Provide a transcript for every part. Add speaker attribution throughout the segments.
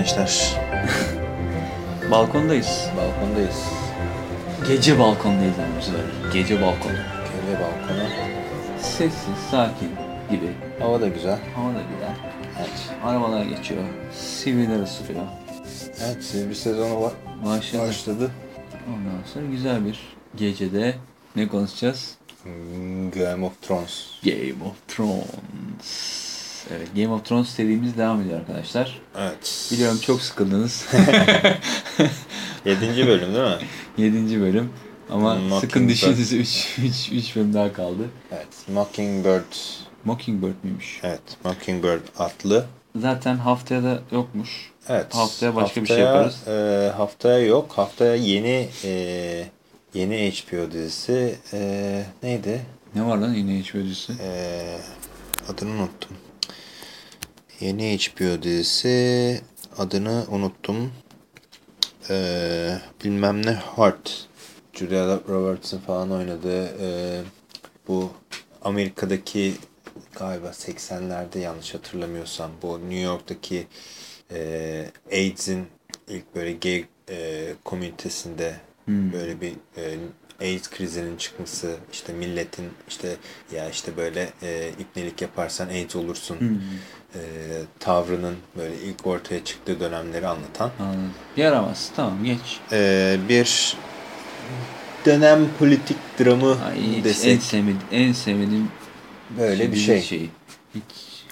Speaker 1: Gençler.
Speaker 2: Balkondayız.
Speaker 1: Balkondayız.
Speaker 2: Gece balkondayız ama bu sefer. Gece balkonu.
Speaker 1: Gece balkonu.
Speaker 2: Sessiz, sakin gibi.
Speaker 1: Hava da güzel.
Speaker 2: Hava da güzel.
Speaker 1: Evet.
Speaker 2: Arabalar geçiyor. Sivriler ısırıyor.
Speaker 1: Evet bir sezonu var.
Speaker 2: Başladı.
Speaker 1: Başladı.
Speaker 2: Ondan sonra güzel bir gecede ne konuşacağız?
Speaker 1: Hmm, Game of Thrones.
Speaker 2: Game of Thrones. Evet, Game of Thrones serimiz devam ediyor arkadaşlar.
Speaker 1: Evet.
Speaker 2: Biliyorum çok sıkıldınız.
Speaker 1: Yedinci bölüm değil mi?
Speaker 2: 7. bölüm. Ama
Speaker 1: Mockingbird.
Speaker 2: sıkın dişinizi 3 3 3 bölüm daha kaldı.
Speaker 1: Evet. Mockingbird.
Speaker 2: Mockingbird miymiş?
Speaker 1: Evet. Mockingbird atlı.
Speaker 2: Zaten haftaya da yokmuş.
Speaker 1: Evet.
Speaker 2: Haftaya başka bir şey
Speaker 1: Haftaya,
Speaker 2: yaparız.
Speaker 1: e, haftaya yok. Haftaya yeni e, yeni HBO dizisi e, neydi?
Speaker 2: Ne var lan yine HBO dizisi?
Speaker 1: E, adını unuttum. Yeni HBO dizisi adını unuttum. E, bilmem ne Heart. Julia Roberts'ın falan oynadığı e, bu Amerika'daki galiba 80'lerde yanlış hatırlamıyorsam bu New York'taki e, AIDS'in ilk böyle gay e, komünitesinde böyle bir e, AIDS krizinin çıkması işte milletin işte ya işte böyle e, ipnelik yaparsan AIDS olursun e, tavrının böyle ilk ortaya çıktığı dönemleri anlatan
Speaker 2: Anladım. Yaramaz. Tamam geç.
Speaker 1: e, bir dönem politik dramı
Speaker 2: Ay,
Speaker 1: desek
Speaker 2: en sevmediğim, en sevmediğim
Speaker 1: böyle bir şey.
Speaker 2: şeyi. Hiç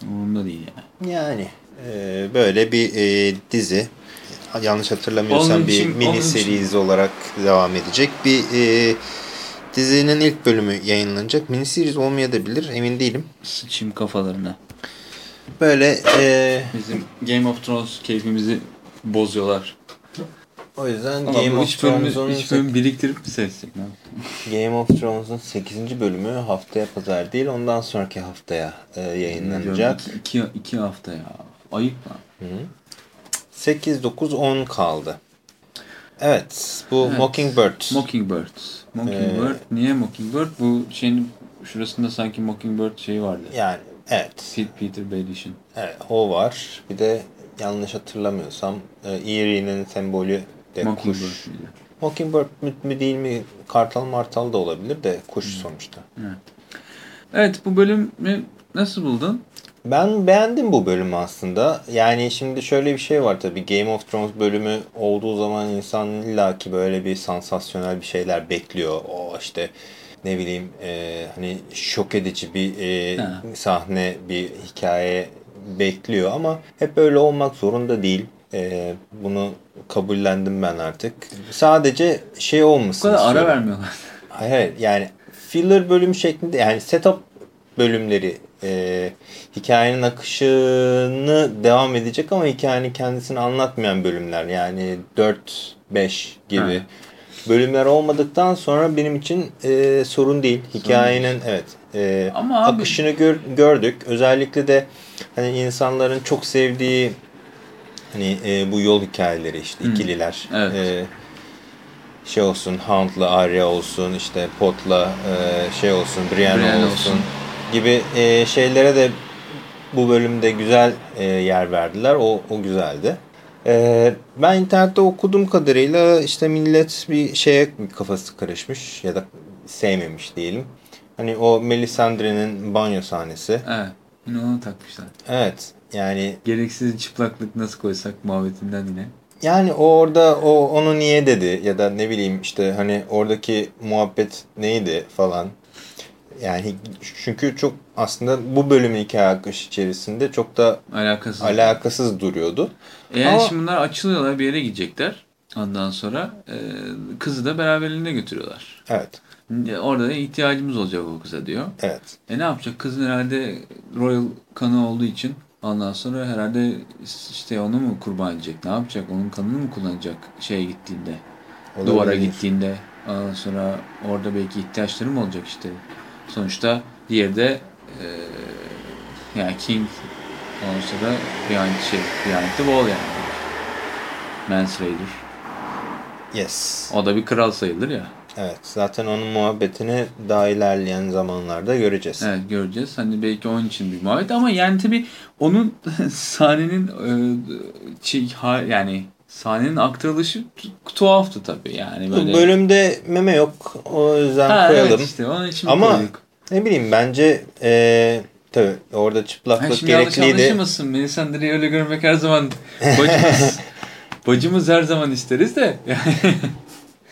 Speaker 2: umurumda değil yani.
Speaker 1: Yani e, böyle bir e, dizi. Yanlış hatırlamıyorsam
Speaker 2: Onun
Speaker 1: bir mini series olarak devam edecek. Bir e, dizinin ilk bölümü yayınlanacak. Mini series olmayabilir emin değilim.
Speaker 2: Sıçayım kafalarına.
Speaker 1: Böyle e,
Speaker 2: Bizim Game of Thrones keyfimizi bozuyorlar.
Speaker 1: o yüzden
Speaker 2: Ama
Speaker 1: Game of Thrones'un
Speaker 2: bölüm biriktirip mi?
Speaker 1: Game of Thrones'un 8. bölümü haftaya pazar değil ondan sonraki haftaya e, yayınlanacak.
Speaker 2: İki, iki, iki hafta ya. Ayıp lan.
Speaker 1: 8 9 10 kaldı. Evet, bu
Speaker 2: Evet.
Speaker 1: Mockingbird.
Speaker 2: Mockingbird. Mockingbird.
Speaker 1: Ee,
Speaker 2: Niye Mockingbird? Bu şeyin şurasında sanki Mockingbird şeyi vardı.
Speaker 1: yani evet.
Speaker 2: Pete Peter Baelish'in.
Speaker 1: Evet, o var. Bir de yanlış hatırlamıyorsam e, Erie'nin sembolü de
Speaker 2: Mockingbird
Speaker 1: kuş. Mockingbird mü, mü değil mi? Kartal martal da olabilir de kuş sonuçta.
Speaker 2: Evet bu bölümü nasıl buldun?
Speaker 1: Ben beğendim bu bölümü aslında. Yani şimdi şöyle bir şey var tabii. Game of Thrones bölümü olduğu zaman insan illaki böyle bir sansasyonel bir şeyler bekliyor. O işte ne bileyim e, hani şok edici bir e,
Speaker 2: Ha.
Speaker 1: sahne, bir hikaye bekliyor ama hep öyle olmak zorunda değil. E, bunu kabullendim ben artık. Sadece şey
Speaker 2: Bu
Speaker 1: olmasın
Speaker 2: kadar ara
Speaker 1: istiyorum.
Speaker 2: vermiyorlar.
Speaker 1: Hayır, hayır yani filler bölüm şeklinde yani setup bölümleri e, hikayenin akışını devam edecek ama hikayenin kendisini anlatmayan bölümler yani 4-5 gibi
Speaker 2: Ha.
Speaker 1: bölümler olmadıktan sonra benim için e, sorun değil. Hikayenin evet e,
Speaker 2: Ama abi-
Speaker 1: akışını gör- gördük. Özellikle de hani insanların çok sevdiği hani e, bu yol hikayeleri işte ikililer.
Speaker 2: Evet.
Speaker 1: E, şey olsun Hound'la Arya olsun işte Pot'la e, şey olsun Brienne,
Speaker 2: Brienne
Speaker 1: olsun,
Speaker 2: olsun.
Speaker 1: Gibi e, şeylere de bu bölümde güzel e, yer verdiler. O, o güzeldi. E, ben internette okuduğum kadarıyla işte millet bir şeye kafası karışmış ya da sevmemiş diyelim. Hani o Melisandre'nin banyo sahnesi.
Speaker 2: Evet. Yine onu takmışlar.
Speaker 1: Evet yani
Speaker 2: Gereksiz çıplaklık nasıl koysak muhabbetinden yine.
Speaker 1: Yani o orada o onu niye dedi ya da ne bileyim işte hani oradaki muhabbet neydi falan. Yani çünkü çok aslında bu bölümün hikaye akışı içerisinde çok da
Speaker 2: Alakasız.
Speaker 1: alakasız duruyordu.
Speaker 2: E yani
Speaker 1: Ama-
Speaker 2: şimdi bunlar açılıyorlar bir yere gidecekler. Ondan sonra e, kızı da beraberliğine götürüyorlar.
Speaker 1: Evet.
Speaker 2: E, Orada da ihtiyacımız olacak o kıza diyor.
Speaker 1: Evet.
Speaker 2: E ne yapacak? Kızın herhalde royal kanı olduğu için ondan sonra herhalde işte onu mu kurban edecek? Ne yapacak? Onun kanını mı kullanacak şeye gittiğinde?
Speaker 1: Olabilir.
Speaker 2: Duvara gittiğinde. Ondan sonra orada belki ihtiyaçları mı olacak işte? Sonuçta diğeri de e, yani King ondan sonra behind şey behind the wall yani. Manslayer.
Speaker 1: Yes.
Speaker 2: O da bir kral sayılır ya.
Speaker 1: Evet zaten onun muhabbetini daha ilerleyen zamanlarda göreceğiz.
Speaker 2: Evet göreceğiz. Hani belki onun için bir muhabbet ama yani tabii onun sahnenin e, şey, ha- yani sahnenin aktarılışı tuhaftı tabii yani böyle.
Speaker 1: Bölümde meme yok o yüzden
Speaker 2: ha,
Speaker 1: koyalım.
Speaker 2: evet işte onun için
Speaker 1: Ama
Speaker 2: koyduk.
Speaker 1: ne bileyim bence e, tabii orada
Speaker 2: Ha,
Speaker 1: çıplaklık
Speaker 2: şimdi yanlış
Speaker 1: gerekliydi.
Speaker 2: anlaşılmasın. Melisandre'yi öyle görmek her zaman bacımız. bacımız her zaman isteriz de.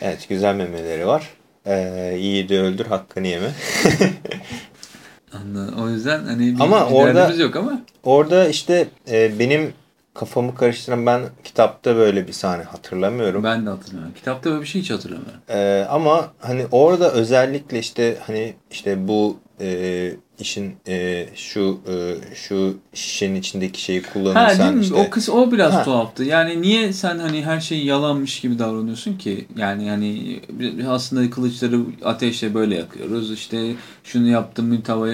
Speaker 1: Evet güzel memeleri var. E, yiğidi öldür hakkını yeme.
Speaker 2: Anladım. O yüzden hani bir,
Speaker 1: Ama
Speaker 2: bir
Speaker 1: orada-
Speaker 2: yok ama.
Speaker 1: Orada işte e, benim kafamı karıştıran ben kitapta böyle bir sahne hatırlamıyorum.
Speaker 2: Ben de hatırlamıyorum. Kitapta böyle bir şey hiç hatırlamıyorum.
Speaker 1: Ee, ama hani orada özellikle işte hani işte bu e, işin e, şu e, şu şişenin içindeki şeyi
Speaker 2: Ha
Speaker 1: kullanırsan
Speaker 2: değil mi?
Speaker 1: işte
Speaker 2: O kız o biraz
Speaker 1: Ha.
Speaker 2: tuhaftı. Yani niye sen hani her şey yalanmış gibi davranıyorsun ki? Yani hani aslında kılıçları ateşle böyle yakıyoruz. İşte şunu yaptım tava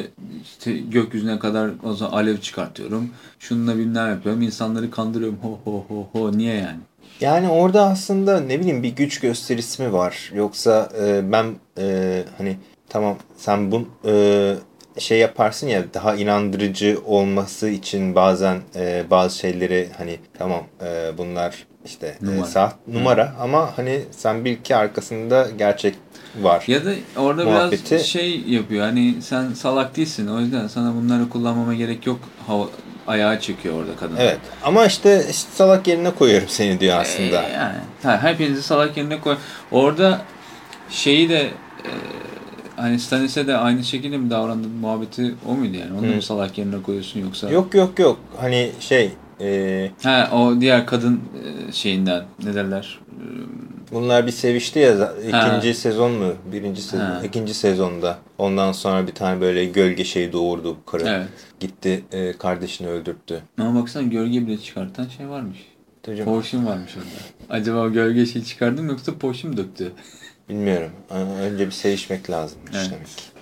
Speaker 2: işte gökyüzüne kadar o zaman alev çıkartıyorum. Şununla bilmem yapıyorum. İnsanları kandırıyorum. Ho ho ho ho. Niye yani?
Speaker 1: yani orada aslında ne bileyim bir güç gösterisi mi var yoksa e, ben e, hani tamam sen bu e, şey yaparsın ya daha inandırıcı olması için bazen e, bazı şeyleri hani tamam e, bunlar işte
Speaker 2: Numara.
Speaker 1: numara, saat, numara ama hani sen bil ki arkasında gerçek var.
Speaker 2: Ya da orada
Speaker 1: Muhabbeti-
Speaker 2: biraz şey yapıyor. Hani sen salak değilsin. O yüzden sana bunları kullanmama gerek yok. Hava, ayağa çekiyor orada kadın.
Speaker 1: Evet ama işte, işte salak yerine koyuyorum seni diyor aslında.
Speaker 2: Ee, yani ha, hepinizi salak yerine koy. Orada şeyi de e, hani Stanis'e de aynı şekilde mi davrandın muhabbeti o muydu yani? Onu
Speaker 1: Hı.
Speaker 2: mı salak yerine koyuyorsun yoksa?
Speaker 1: Yok yok yok hani şey e,
Speaker 2: Ha o diğer kadın e, şeyinden ne derler?
Speaker 1: bunlar bir sevişti ya za-
Speaker 2: Ha.
Speaker 1: ikinci sezon mu birinci sezon
Speaker 2: Ha.
Speaker 1: ikinci sezonda ondan sonra bir tane böyle gölge şey doğurdu bu karı
Speaker 2: Evet.
Speaker 1: gitti e, kardeşini öldürttü.
Speaker 2: Ama baksana gölge bile çıkartan şey varmış.
Speaker 1: Hocam,
Speaker 2: Potion varmış orada. Acaba gölge şey çıkardı mı yoksa mu döktü?
Speaker 1: Bilmiyorum önce bir sevişmek lazım
Speaker 2: Evet.
Speaker 1: demek.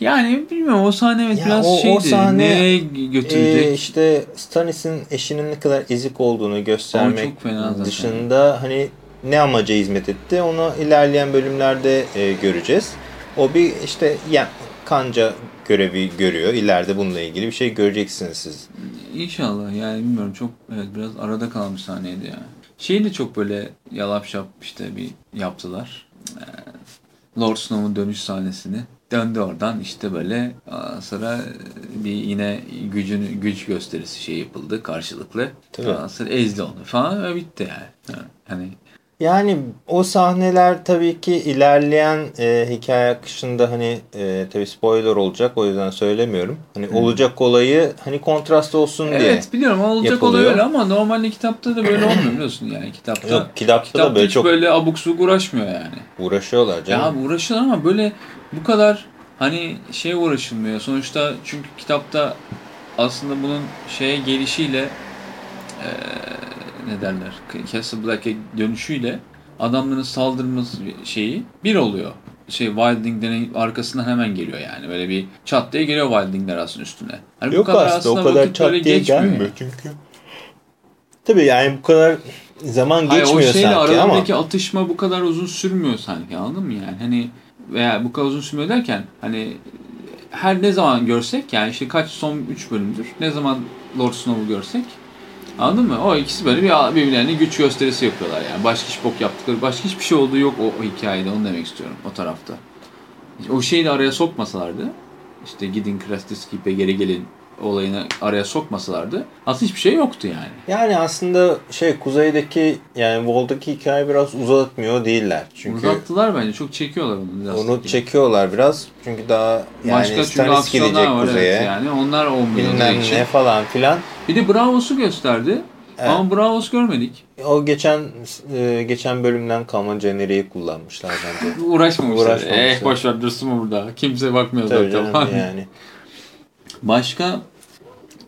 Speaker 2: Yani bilmiyorum o sahne evet
Speaker 1: Ya
Speaker 2: biraz
Speaker 1: o- o
Speaker 2: şeydi.
Speaker 1: sahne,
Speaker 2: Nereye götürecek?
Speaker 1: Ee, işte Stannis'in eşinin ne kadar ezik olduğunu göstermek
Speaker 2: zaten.
Speaker 1: dışında hani ne amaca hizmet etti onu ilerleyen bölümlerde e, göreceğiz. O bir işte ya, kanca görevi görüyor. İleride bununla ilgili bir şey göreceksiniz siz.
Speaker 2: İnşallah yani bilmiyorum çok evet biraz arada kalmış sahneydi ya. Şeyi de çok böyle yalap şap işte bir yaptılar. Ee, Lord Snow'un dönüş sahnesini. Döndü oradan işte böyle sonra bir yine gücünü güç gösterisi şey yapıldı karşılıklı.
Speaker 1: Tabii.
Speaker 2: Sonra ezdi onu falan ve bitti yani. Ha, Hani
Speaker 1: Yani o sahneler tabii ki ilerleyen e, hikaye akışında hani e, tabii spoiler olacak o yüzden söylemiyorum. Hani olacak olayı hani kontrast olsun diye.
Speaker 2: Evet biliyorum olacak
Speaker 1: yapılıyor.
Speaker 2: olay öyle ama normalde kitapta da böyle olmuyor biliyorsun yani kitapta.
Speaker 1: Yok, kitapta da
Speaker 2: kitapta
Speaker 1: böyle
Speaker 2: hiç
Speaker 1: çok
Speaker 2: böyle abuk subuk uğraşmıyor yani.
Speaker 1: uğraşıyorlar canım.
Speaker 2: Ya uğraşıyorlar ama böyle bu kadar hani şey uğraşılmıyor. Sonuçta çünkü kitapta aslında bunun şeye gelişiyle eee ne derler Castle Black'e dönüşüyle adamların saldırması şeyi bir oluyor. Şey Wilding'lerin arkasından hemen geliyor yani. Böyle bir çat diye geliyor Wilding'ler aslında üstüne. Hani
Speaker 1: Yok aslında o kadar çat diye
Speaker 2: geçmiyor
Speaker 1: gelmiyor
Speaker 2: yani.
Speaker 1: çünkü. Tabii yani bu kadar zaman
Speaker 2: Hayır,
Speaker 1: geçmiyor
Speaker 2: o şeyle
Speaker 1: sanki ama.
Speaker 2: aralarındaki atışma bu kadar uzun sürmüyor sanki anladın mı yani? Hani veya bu kadar uzun sürmüyor derken hani her ne zaman görsek yani işte kaç son 3 bölümdür ne zaman Lord Snow'u görsek anladın mı? O ikisi böyle bir birbirlerine güç gösterisi yapıyorlar yani. Başka hiç bok yaptıkları, başka hiçbir şey olduğu yok o, o hikayede onu demek istiyorum o tarafta. O şeyi de araya sokmasalardı işte gidin Krastis gibi geri gelin olayını araya sokmasalardı aslında hiçbir şey yoktu yani.
Speaker 1: Yani aslında şey kuzeydeki yani Vol'daki hikaye biraz uzatmıyor değiller. Çünkü
Speaker 2: Uzattılar bence. Çok çekiyorlar onu biraz.
Speaker 1: onu çekiyorlar biraz. Çünkü daha yani
Speaker 2: Başka aksiyonlar
Speaker 1: gidecek
Speaker 2: var
Speaker 1: kuzeye.
Speaker 2: evet yani. Onlar olmuyor
Speaker 1: Bilmem
Speaker 2: için.
Speaker 1: ne falan filan.
Speaker 2: Bir de Bravos'u gösterdi.
Speaker 1: Evet.
Speaker 2: Ama Bravos görmedik.
Speaker 1: O geçen e, geçen bölümden kalma jeneriği kullanmışlar bence.
Speaker 2: Uğraşmamışlar.
Speaker 1: Uğraşmamışlar.
Speaker 2: Eh boşver dursun mu burada? Kimse bakmıyor
Speaker 1: Tabii
Speaker 2: zaten.
Speaker 1: canım yani.
Speaker 2: Başka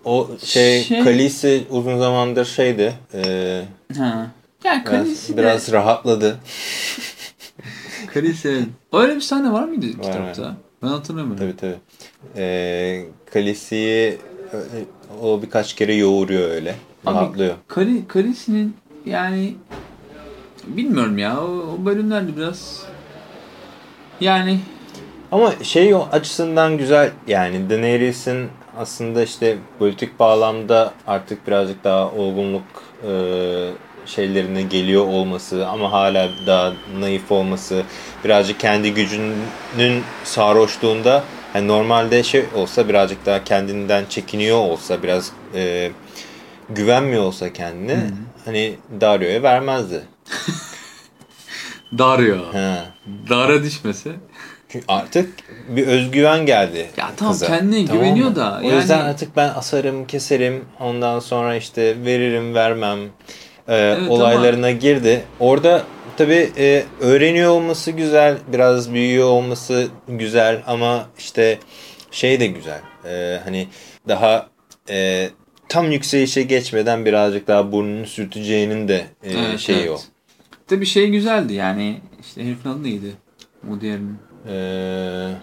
Speaker 1: O şey,
Speaker 2: Şey-
Speaker 1: Khaleesi uzun zamandır şeydi. E,
Speaker 2: ha. Yani
Speaker 1: biraz,
Speaker 2: Khaleesi de-
Speaker 1: biraz rahatladı.
Speaker 2: Khaleesi. Öyle bir sahne var mıydı
Speaker 1: Var,
Speaker 2: kitapta? Ben hatırlamıyorum.
Speaker 1: Tabii tabii. E, Khaleesi'yi e, o birkaç kere yoğuruyor öyle.
Speaker 2: Abi,
Speaker 1: Rahatlıyor.
Speaker 2: Kali, Khaleesi'nin yani bilmiyorum ya o, o bölümlerde biraz Yani
Speaker 1: Ama şey o açısından güzel yani Daenerys'in aslında işte politik bağlamda artık birazcık daha olgunluk e, şeylerine geliyor olması ama hala daha naif olması birazcık kendi gücünün sarhoşluğunda hani normalde şey olsa birazcık daha kendinden çekiniyor olsa biraz e, güvenmiyor olsa kendine hani Dario'ya vermezdi.
Speaker 2: Dario.
Speaker 1: Ha.
Speaker 2: Dara düşmese.
Speaker 1: Çünkü artık bir özgüven geldi
Speaker 2: Ya tamam,
Speaker 1: kıza.
Speaker 2: kendine
Speaker 1: Tamam
Speaker 2: güveniyor
Speaker 1: mı?
Speaker 2: da
Speaker 1: O yüzden
Speaker 2: yani-
Speaker 1: artık ben asarım, keserim. Ondan sonra işte veririm, vermem e,
Speaker 2: Evet,
Speaker 1: olaylarına girdi. Orada tabii e, öğreniyor olması güzel, biraz büyüyor olması güzel ama işte şey de güzel. E, hani daha e, tam yükselişe geçmeden birazcık daha burnunu sürteceğinin de e,
Speaker 2: Evet,
Speaker 1: şeyi
Speaker 2: evet.
Speaker 1: o.
Speaker 2: Tabii şey güzeldi yani işte herifin adı neydi? O diğerinin.
Speaker 1: E,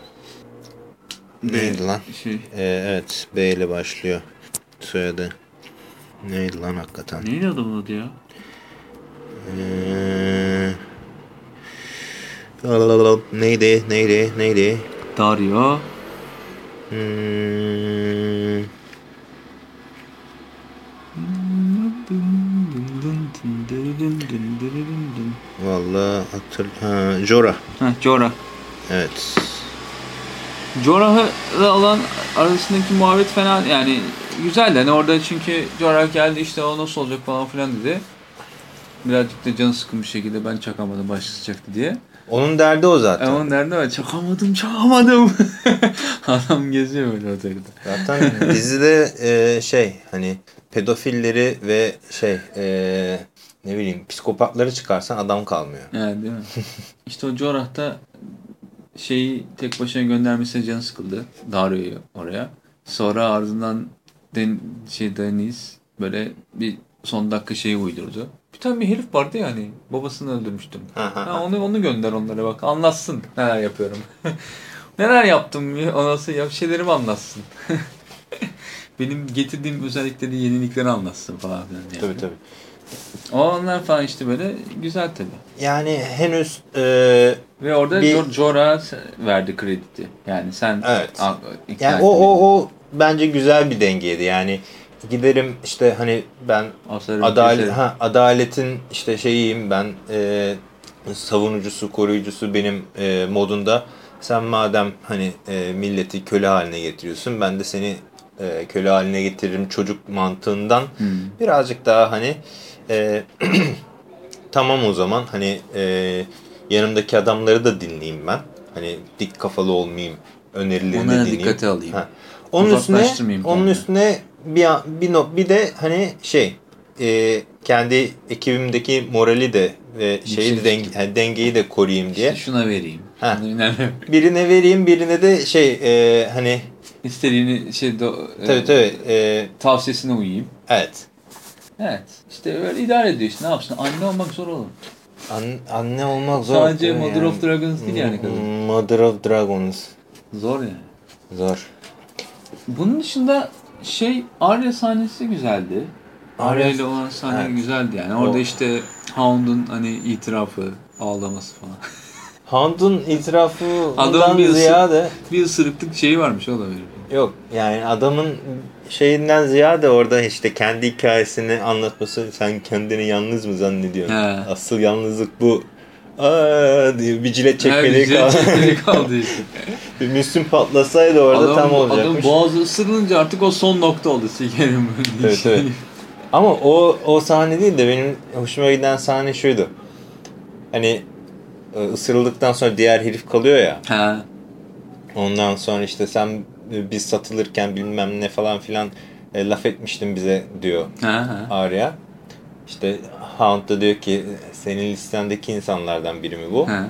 Speaker 1: neydi lan?
Speaker 2: Şey,
Speaker 1: Ee, evet B ile başlıyor soyadı. Neydi lan hakikaten?
Speaker 2: neydi adamın adı ya?
Speaker 1: Ee, neydi neydi neydi?
Speaker 2: Dario.
Speaker 1: Hmm, Vallahi hatır... Ha, Jora.
Speaker 2: Heh, Jorah.
Speaker 1: Evet.
Speaker 2: Jorah'la olan arasındaki muhabbet fena yani güzeldi. Hani orada çünkü Jorah geldi işte o nasıl olacak falan filan dedi. Birazcık da canı sıkın bir şekilde ben çakamadım başkası çaktı diye.
Speaker 1: Onun derdi o zaten.
Speaker 2: Ama nerede var? Çakamadım, çakamadım. Adam geziyor böyle otelde.
Speaker 1: Zaten dizide e, şey hani pedofilleri ve şey e, ne bileyim psikopatları çıkarsan adam kalmıyor.
Speaker 2: Yani değil mi? işte o Jorah'ta şeyi tek başına göndermesine canı sıkıldı. Dario'yu oraya. Sonra ardından Den şey Deniz böyle bir son dakika şeyi uydurdu. Bir tane bir herif vardı ya hani babasını öldürmüştüm. ha, onu onu gönder onlara bak anlatsın neler yapıyorum. neler yaptım ya, o nasıl yap şeylerimi anlatsın. Benim getirdiğim özellikleri yenilikleri anlatsın falan filan. Yani.
Speaker 1: Tabii tabii.
Speaker 2: O onlar falan işte böyle güzel tabii.
Speaker 1: Yani henüz e,
Speaker 2: Ve orada
Speaker 1: Bir-.
Speaker 2: Jorah'a verdi krediti. Yani sen
Speaker 1: Evet.
Speaker 2: a- ikna
Speaker 1: yani o o o bence güzel bir dengeydi. Yani giderim işte hani ben adalet ha adaletin işte şeyiyim ben e, savunucusu, koruyucusu benim e, modunda. Sen madem hani e, milleti köle haline getiriyorsun ben de seni e, köle haline getiririm çocuk mantığından
Speaker 2: Hmm.
Speaker 1: birazcık daha hani e, tamam o zaman hani e, yanımdaki adamları da dinleyeyim ben. Hani dik kafalı olmayayım, önerilerini
Speaker 2: Onlara
Speaker 1: dinleyeyim.
Speaker 2: dikkate alayım.
Speaker 1: Ha. Onun üstüne onun üstüne bir bir bir de hani şey e, kendi ekibimdeki morali de ve şeyi de denge- yani dengeyi de koruyayım diye.
Speaker 2: İşte şuna vereyim.
Speaker 1: Ha. Birine vereyim, birine de şey e, hani
Speaker 2: İstediğini şey do,
Speaker 1: tabii
Speaker 2: e,
Speaker 1: tabii e,
Speaker 2: tavsiyesine uyayım.
Speaker 1: evet.
Speaker 2: Evet. İşte öyle idare ediyor işte. Ne yapsın? Anne olmak zor oğlum.
Speaker 1: An- anne olmak zor.
Speaker 2: Sadece Mother
Speaker 1: yani?
Speaker 2: of Dragons değil yani kadın.
Speaker 1: Mother of Dragons.
Speaker 2: Zor yani.
Speaker 1: Zor.
Speaker 2: Bunun dışında şey Arya sahnesi güzeldi. Arya ile olan sahne
Speaker 1: Evet.
Speaker 2: güzeldi yani. Orada
Speaker 1: O-
Speaker 2: işte Hound'un hani itirafı, ağlaması falan.
Speaker 1: Hound'un itirafından
Speaker 2: Adamın bir
Speaker 1: ziyade
Speaker 2: bir ısırıklık şeyi varmış o da.
Speaker 1: Yok yani adamın şeyinden ziyade orada işte kendi hikayesini anlatması sen kendini yalnız mı zannediyorsun?
Speaker 2: He.
Speaker 1: Asıl yalnızlık bu. Aa diye bir cilet
Speaker 2: bir
Speaker 1: kaldı.
Speaker 2: kaldı işte.
Speaker 1: bir Müslüm patlasaydı orada
Speaker 2: adam,
Speaker 1: tam
Speaker 2: adam
Speaker 1: olacakmış.
Speaker 2: boğazı ısırılınca artık o son nokta oldu sikerim.
Speaker 1: Evet, evet. Ama o o sahne değil de benim hoşuma giden sahne şuydu. Hani e, ısırıldıktan sonra diğer herif kalıyor ya.
Speaker 2: Ha.
Speaker 1: Ondan sonra işte sen biz satılırken bilmem ne falan filan e, laf etmiştin bize diyor. Arya. İşte Hound da diyor ki senin listendeki insanlardan biri mi bu?
Speaker 2: ha.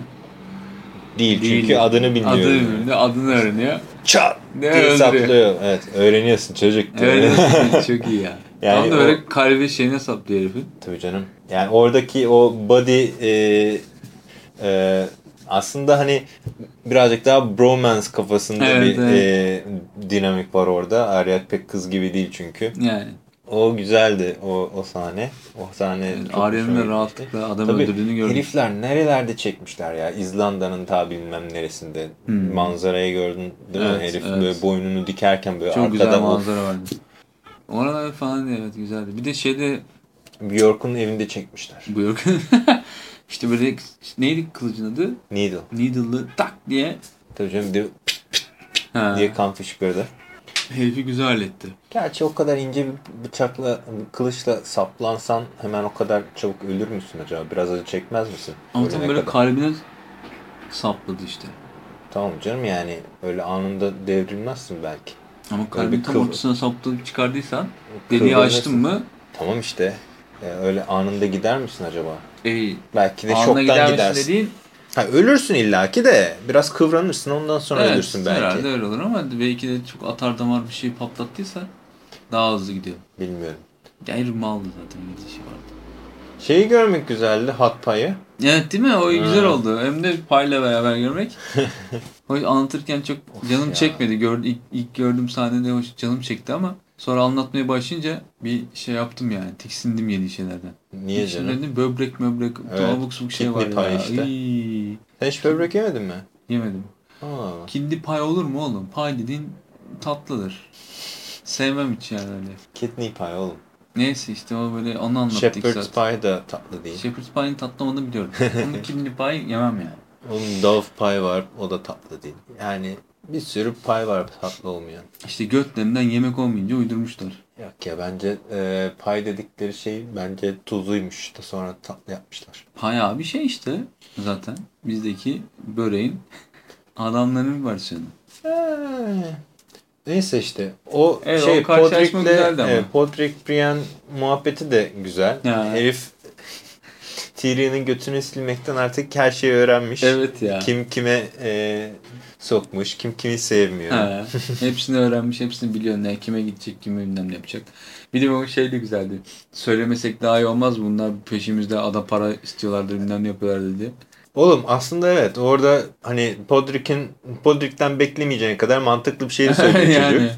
Speaker 1: Değil çünkü
Speaker 2: Değil.
Speaker 1: adını bilmiyor.
Speaker 2: Adını bilmiyor. Adını öğreniyor.
Speaker 1: Çat
Speaker 2: Ne
Speaker 1: diye saplıyor. Evet öğreniyorsun çocuk.
Speaker 2: Öyle çok iyi ya.
Speaker 1: Yani
Speaker 2: Tam da
Speaker 1: o-
Speaker 2: öyle kalbi şeyine saplıyor herifin.
Speaker 1: Tabii canım. Yani oradaki o body e, e, aslında hani birazcık daha bromance kafasında
Speaker 2: Evet,
Speaker 1: bir e, dinamik var orada. Arya pek kız gibi değil çünkü.
Speaker 2: Yani.
Speaker 1: O güzeldi o, o sahne. O sahne
Speaker 2: Yani
Speaker 1: çok
Speaker 2: Arya'nın da rahatlıkla adam
Speaker 1: Tabii,
Speaker 2: öldürdüğünü gördüm.
Speaker 1: Herifler nerelerde çekmişler ya. İzlanda'nın ta bilmem neresinde.
Speaker 2: Hmm.
Speaker 1: Manzarayı gördün değil mi?
Speaker 2: Evet,
Speaker 1: Herif
Speaker 2: evet.
Speaker 1: böyle boynunu dikerken böyle
Speaker 2: Çok
Speaker 1: arkada
Speaker 2: güzel
Speaker 1: o
Speaker 2: manzara vardı. Oralar falan evet güzeldi. Bir de şeyde
Speaker 1: Björk'un evinde çekmişler.
Speaker 2: buyur. işte böyle neydi kılıcın adı?
Speaker 1: Needle.
Speaker 2: Needle'lı tak diye
Speaker 1: Tabii canım bir
Speaker 2: ha,
Speaker 1: diye kan fışkırdı.
Speaker 2: herifi güzel halletti.
Speaker 1: Gerçi o kadar ince bir bıçakla, kılıçla saplansan hemen o kadar çabuk ölür müsün acaba? Biraz acı çekmez misin?
Speaker 2: Ama tabii böyle
Speaker 1: kadar.
Speaker 2: kalbine sapladı işte.
Speaker 1: Tamam canım yani öyle anında devrilmezsin belki.
Speaker 2: Ama kalbin tam ortasına saplayıp çıkardıysan deliği açtın mı
Speaker 1: Tamam işte. E, öyle anında gider misin acaba?
Speaker 2: ey
Speaker 1: Belki de şoktan
Speaker 2: gider
Speaker 1: gidersin.
Speaker 2: dediğin
Speaker 1: Ha, ölürsün illaki de biraz kıvranırsın ondan sonra
Speaker 2: evet,
Speaker 1: ölürsün belki.
Speaker 2: herhalde öyle olur ama belki de çok atar damar bir şey patlattıysa daha hızlı gidiyor.
Speaker 1: Bilmiyorum.
Speaker 2: Gayrı maldı zaten gidişi vardı.
Speaker 1: Şeyi görmek güzeldi Hot Pie'ı.
Speaker 2: Evet değil mi? O
Speaker 1: Ha.
Speaker 2: güzel oldu. Hem de payla beraber görmek. o anlatırken çok canım
Speaker 1: ya.
Speaker 2: çekmedi. Gör, ilk, ilk gördüğüm sahnede hoş canım çekti ama sonra anlatmaya başlayınca bir şey yaptım yani. Tiksindim yediği şeylerden.
Speaker 1: Niye
Speaker 2: İçinde
Speaker 1: canım?
Speaker 2: de böbrek möbrek
Speaker 1: Evet,
Speaker 2: abuk subuk şey var
Speaker 1: pie
Speaker 2: ya.
Speaker 1: işte. Sen hiç böbrek yemedin mi?
Speaker 2: yemedim.
Speaker 1: Aa.
Speaker 2: Kidney pie olur mu oğlum? Pie dediğin tatlıdır. Sevmem hiç yani öyle.
Speaker 1: Kidney pie oğlum.
Speaker 2: Neyse işte o böyle onu anlattık
Speaker 1: Shepherd's
Speaker 2: zaten.
Speaker 1: pie da tatlı değil.
Speaker 2: Shepherd's pie'nin tatlı olmadığını biliyorum. Ama kidney pie yemem yani.
Speaker 1: Onun dove pie var o da tatlı değil. Yani bir sürü pie var tatlı olmayan.
Speaker 2: İşte götlerinden yemek olmayınca uydurmuşlar.
Speaker 1: Yok ya bence e, pie dedikleri şey bence tuzluymuş da sonra tatlı yapmışlar.
Speaker 2: Bayağı bir şey işte zaten. Bizdeki böreğin adamların versiyonu.
Speaker 1: Ee, Neyse işte o
Speaker 2: Evet,
Speaker 1: şey
Speaker 2: o
Speaker 1: Podrick'le e, Podrick Brienne muhabbeti de güzel.
Speaker 2: Ya.
Speaker 1: Herif Tyrion'un götünü silmekten artık her şeyi öğrenmiş.
Speaker 2: Evet ya.
Speaker 1: Kim kime e, sokmuş, kim kimi sevmiyor.
Speaker 2: Ha, hepsini öğrenmiş, hepsini biliyor ne kime gidecek, kime bilmem ne yapacak. Bir de o şey de güzeldi. Söylemesek daha iyi olmaz? Bunlar peşimizde ada para istiyorlardır, bilmem ne yapıyorlardı diye.
Speaker 1: Oğlum aslında evet orada hani Podrick'in Podrick'ten beklemeyeceğin kadar mantıklı bir şey söylüyor
Speaker 2: yani.
Speaker 1: çocuk.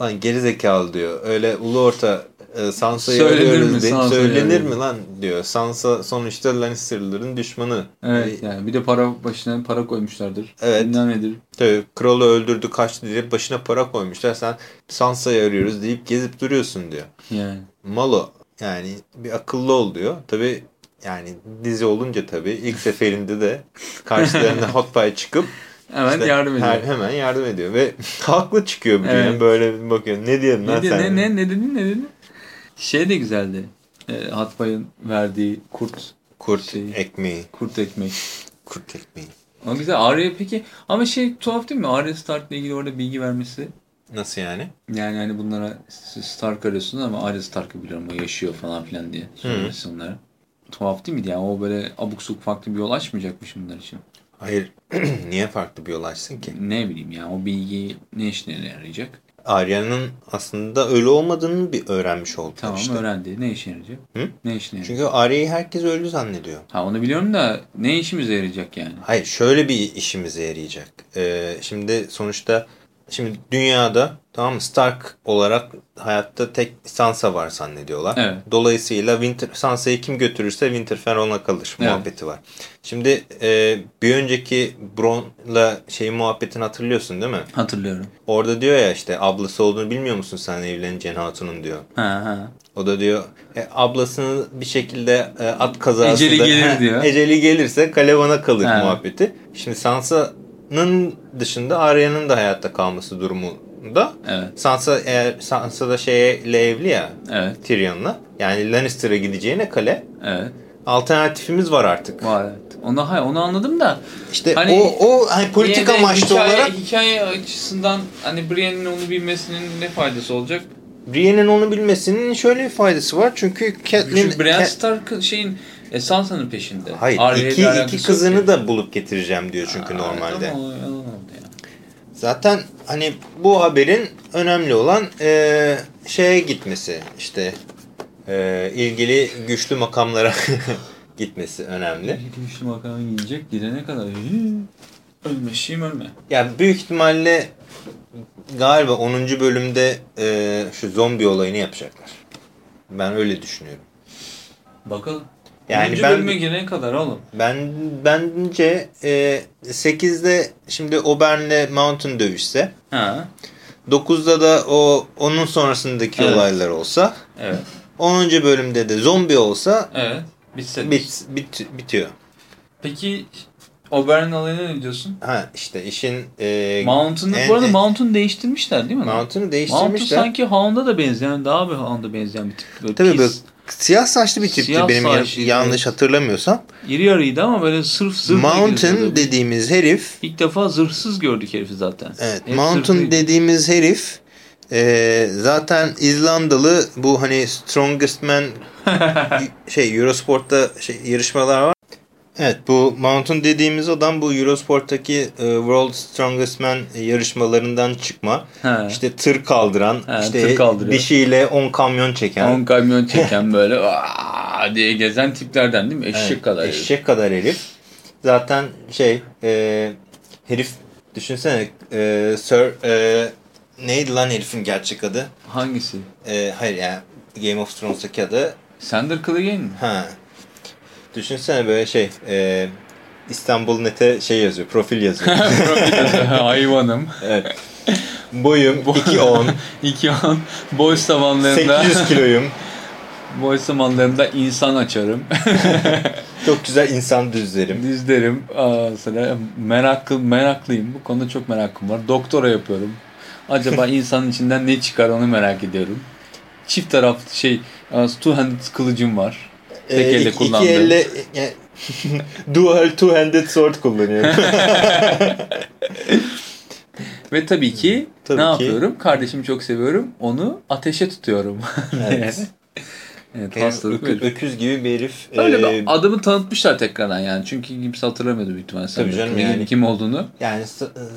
Speaker 1: Lan geri zekalı diyor. Öyle ulu orta e, Sansa'yı
Speaker 2: Söylenir mi
Speaker 1: diye-
Speaker 2: Sansa'yı
Speaker 1: Söylenir mi lan diyor. Sansa sonuçta Lannister'ların düşmanı.
Speaker 2: Evet yani bir de para başına para koymuşlardır.
Speaker 1: Evet.
Speaker 2: Bilmem nedir.
Speaker 1: Tabii kralı öldürdü kaçtı diye başına para koymuşlar. Sen Sansa'yı arıyoruz deyip gezip duruyorsun diyor.
Speaker 2: Yani.
Speaker 1: Malo yani bir akıllı ol diyor. Tabii yani dizi olunca tabii ilk seferinde de karşılarına hot pie çıkıp
Speaker 2: Hemen
Speaker 1: işte
Speaker 2: yardım ediyor.
Speaker 1: her- hemen yardım ediyor ve haklı çıkıyor bir
Speaker 2: Evet.
Speaker 1: böyle bakıyor. Ne diyorsun lan
Speaker 2: ne,
Speaker 1: sen?
Speaker 2: ne, ne, ne dedin ne dedin? Şey de güzeldi. E, Hatpay'ın verdiği kurt
Speaker 1: Kurt
Speaker 2: Şey-
Speaker 1: ekmeği.
Speaker 2: kurt ekmek.
Speaker 1: Kurt ekmeği.
Speaker 2: O güzel. Arya peki ama şey tuhaf değil mi? Arya Stark'la ilgili orada bilgi vermesi.
Speaker 1: Nasıl yani?
Speaker 2: Yani hani bunlara Stark arıyorsunuz ama Arya Stark'ı biliyorum o yaşıyor falan filan diye söylemesi onlara. Tuhaf değil miydi yani? O böyle abuk subuk farklı bir yol açmayacakmış bunlar için.
Speaker 1: Hayır. Niye farklı bir yol açsın ki?
Speaker 2: Ne bileyim ya o bilgi ne işine yarayacak?
Speaker 1: Arya'nın aslında öyle olmadığını bir öğrenmiş oldu
Speaker 2: Tamam
Speaker 1: işte.
Speaker 2: öğrendi. Ne işine yarayacak?
Speaker 1: Hı?
Speaker 2: Ne işine yarayacak?
Speaker 1: Çünkü Arya'yı herkes öldü zannediyor.
Speaker 2: Ha onu biliyorum da ne işimize yarayacak yani?
Speaker 1: Hayır şöyle bir işimize yarayacak. Ee, şimdi sonuçta şimdi dünyada tamam mı Stark olarak hayatta tek Sansa var zannediyorlar.
Speaker 2: Evet.
Speaker 1: Dolayısıyla Winter, Sansa'yı kim götürürse Winterfell ona kalır
Speaker 2: Evet.
Speaker 1: muhabbeti var. Şimdi e, bir önceki Bron'la şey muhabbetini hatırlıyorsun değil mi?
Speaker 2: Hatırlıyorum.
Speaker 1: Orada diyor ya işte ablası olduğunu bilmiyor musun sen evleneceğin hatunun diyor.
Speaker 2: Ha ha.
Speaker 1: O da diyor e, ablasını bir şekilde e, at kazası
Speaker 2: Eceli gelir diyor.
Speaker 1: Eceli gelirse kale bana kalır
Speaker 2: Ha.
Speaker 1: muhabbeti. Şimdi Sansa'nın dışında Arya'nın da hayatta kalması durumunda.
Speaker 2: Evet.
Speaker 1: Sansa eğer Sansa da şeyle evli ya
Speaker 2: Evet.
Speaker 1: Tyrion'la. Yani Lannister'a gideceğine kale.
Speaker 2: Evet.
Speaker 1: Alternatifimiz var artık.
Speaker 2: Var evet. Onu, hayır, onu anladım da.
Speaker 1: İşte
Speaker 2: Hani
Speaker 1: o o hani politik amaçlı
Speaker 2: hikaye,
Speaker 1: olarak
Speaker 2: Hikaye açısından hani Brienne'in onu bilmesinin ne faydası olacak?
Speaker 1: Brienne'in onu bilmesinin şöyle bir faydası var. Çünkü Catelyn
Speaker 2: Çünkü Brienne Stark şeyin e, Sansa'nın peşinde.
Speaker 1: Hayır
Speaker 2: Arya'yla
Speaker 1: iki, iki kızını da bulup getireceğim diyor çünkü
Speaker 2: Aa,
Speaker 1: normalde.
Speaker 2: Tamam, o yalan oldu ya.
Speaker 1: Zaten hani bu haberin önemli olan e, şeye gitmesi işte e, ilgili güçlü makamlara gitmesi önemli.
Speaker 2: Güçlü makamı giyecek gidene kadar. Hii, Ölme şeyim ölme.
Speaker 1: Ya büyük ihtimalle galiba 10. bölümde e, şu zombi olayını yapacaklar. Ben öyle düşünüyorum.
Speaker 2: Bakalım.
Speaker 1: Yani
Speaker 2: Yani
Speaker 1: ben-
Speaker 2: bölüme girene kadar oğlum.
Speaker 1: Ben bence e, 8'de şimdi Obern'le Mountain dövüşse
Speaker 2: Ha.
Speaker 1: 9'da da o onun sonrasındaki
Speaker 2: Evet.
Speaker 1: olaylar olsa
Speaker 2: Evet.
Speaker 1: 10. bölümde de zombi olsa
Speaker 2: Evet. Bitse.
Speaker 1: bit, bit, bitiyor.
Speaker 2: Peki Oberyn olayına ne diyorsun?
Speaker 1: Ha işte işin e,
Speaker 2: Mountain'ı bu arada Mountain değiştirmişler değil mi?
Speaker 1: Mountain'ı
Speaker 2: Mountain
Speaker 1: değiştirmişler.
Speaker 2: sanki Hound'a da benzeyen, daha bir Hound'a benzeyen bir tip. Böyle
Speaker 1: Tabii
Speaker 2: pis,
Speaker 1: böyle siyah saçlı bir tipti
Speaker 2: Siyah
Speaker 1: benim ya-
Speaker 2: saçlı,
Speaker 1: yanlış hatırlamıyorsam.
Speaker 2: iri yarıydı ama böyle sırf zırhla
Speaker 1: Mountain dediğimiz herif
Speaker 2: İlk defa zırhsız gördük herifi zaten.
Speaker 1: Evet,
Speaker 2: Hep
Speaker 1: Mountain
Speaker 2: zırhlıydı.
Speaker 1: dediğimiz herif e, zaten İzlandalı bu hani Strongest Man şey Eurosport'ta şey, yarışmalar var. Evet bu Mountain dediğimiz adam bu Eurosport'taki e, World Strongest Man yarışmalarından çıkma.
Speaker 2: He.
Speaker 1: İşte tır kaldıran,
Speaker 2: He,
Speaker 1: işte
Speaker 2: tır kaldırıyor.
Speaker 1: dişiyle 10 kamyon çeken.
Speaker 2: 10 kamyon çeken böyle "Aa!" diye gezen tiplerden değil mi? Eşek
Speaker 1: Evet,
Speaker 2: kadar. herif.
Speaker 1: Eşek kadar herif. Zaten şey e, herif düşünsene e, Sir e, neydi lan herifin gerçek adı?
Speaker 2: Hangisi?
Speaker 1: E, hayır yani Game of Thrones'taki adı.
Speaker 2: Sander Clegane mi?
Speaker 1: Ha. Düşünsene böyle şey e, İstanbul Net'e şey yazıyor, profil yazıyor.
Speaker 2: Hayvanım.
Speaker 1: evet. Boyum 2.10,
Speaker 2: 2 boy samanlarında
Speaker 1: 800 kiloyum.
Speaker 2: boy samanlarında insan açarım.
Speaker 1: Çok güzel insan düzlerim.
Speaker 2: Dizlerim. Aa, sonra meraklı, meraklıyım. Bu konuda çok merakım var. Doktora yapıyorum. Acaba insanın içinden ne çıkar onu merak ediyorum. Çift taraflı şey two-handed kılıcım var. Tek
Speaker 1: E,
Speaker 2: elle
Speaker 1: iki, iki
Speaker 2: kullandığım.
Speaker 1: elle e, dual two-handed sword kullanıyorum.
Speaker 2: Ve tabii ki
Speaker 1: Tabii
Speaker 2: ne
Speaker 1: ki.
Speaker 2: yapıyorum? Kardeşimi çok seviyorum. Onu ateşe tutuyorum.
Speaker 1: Evet.
Speaker 2: evet, hastalık
Speaker 1: öküz,
Speaker 2: öyle.
Speaker 1: öküz gibi bir herif.
Speaker 2: Öyle
Speaker 1: Ee,
Speaker 2: bir adımı tanıtmışlar tekrardan yani. Çünkü kimse hatırlamıyordu büyük ihtimalle.
Speaker 1: Tabii canım
Speaker 2: Clegane'in
Speaker 1: yani.
Speaker 2: Kim olduğunu.
Speaker 1: Yani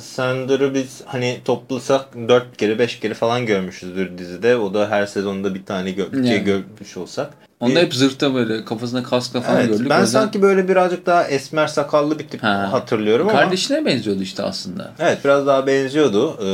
Speaker 1: Sander'ı biz hani toplasak 4 kere 5 kere falan görmüşüzdür dizide. O da her sezonda bir tane gö bir şey
Speaker 2: Yani.
Speaker 1: görmüş olsak.
Speaker 2: Onda hep zırhta böyle kafasına kaskla falan
Speaker 1: evet,
Speaker 2: gördük.
Speaker 1: ben
Speaker 2: yüzden-
Speaker 1: sanki böyle birazcık daha esmer sakallı bir tip
Speaker 2: Ha.
Speaker 1: hatırlıyorum ama.
Speaker 2: Kardeşine benziyordu işte aslında.
Speaker 1: Evet biraz daha benziyordu e,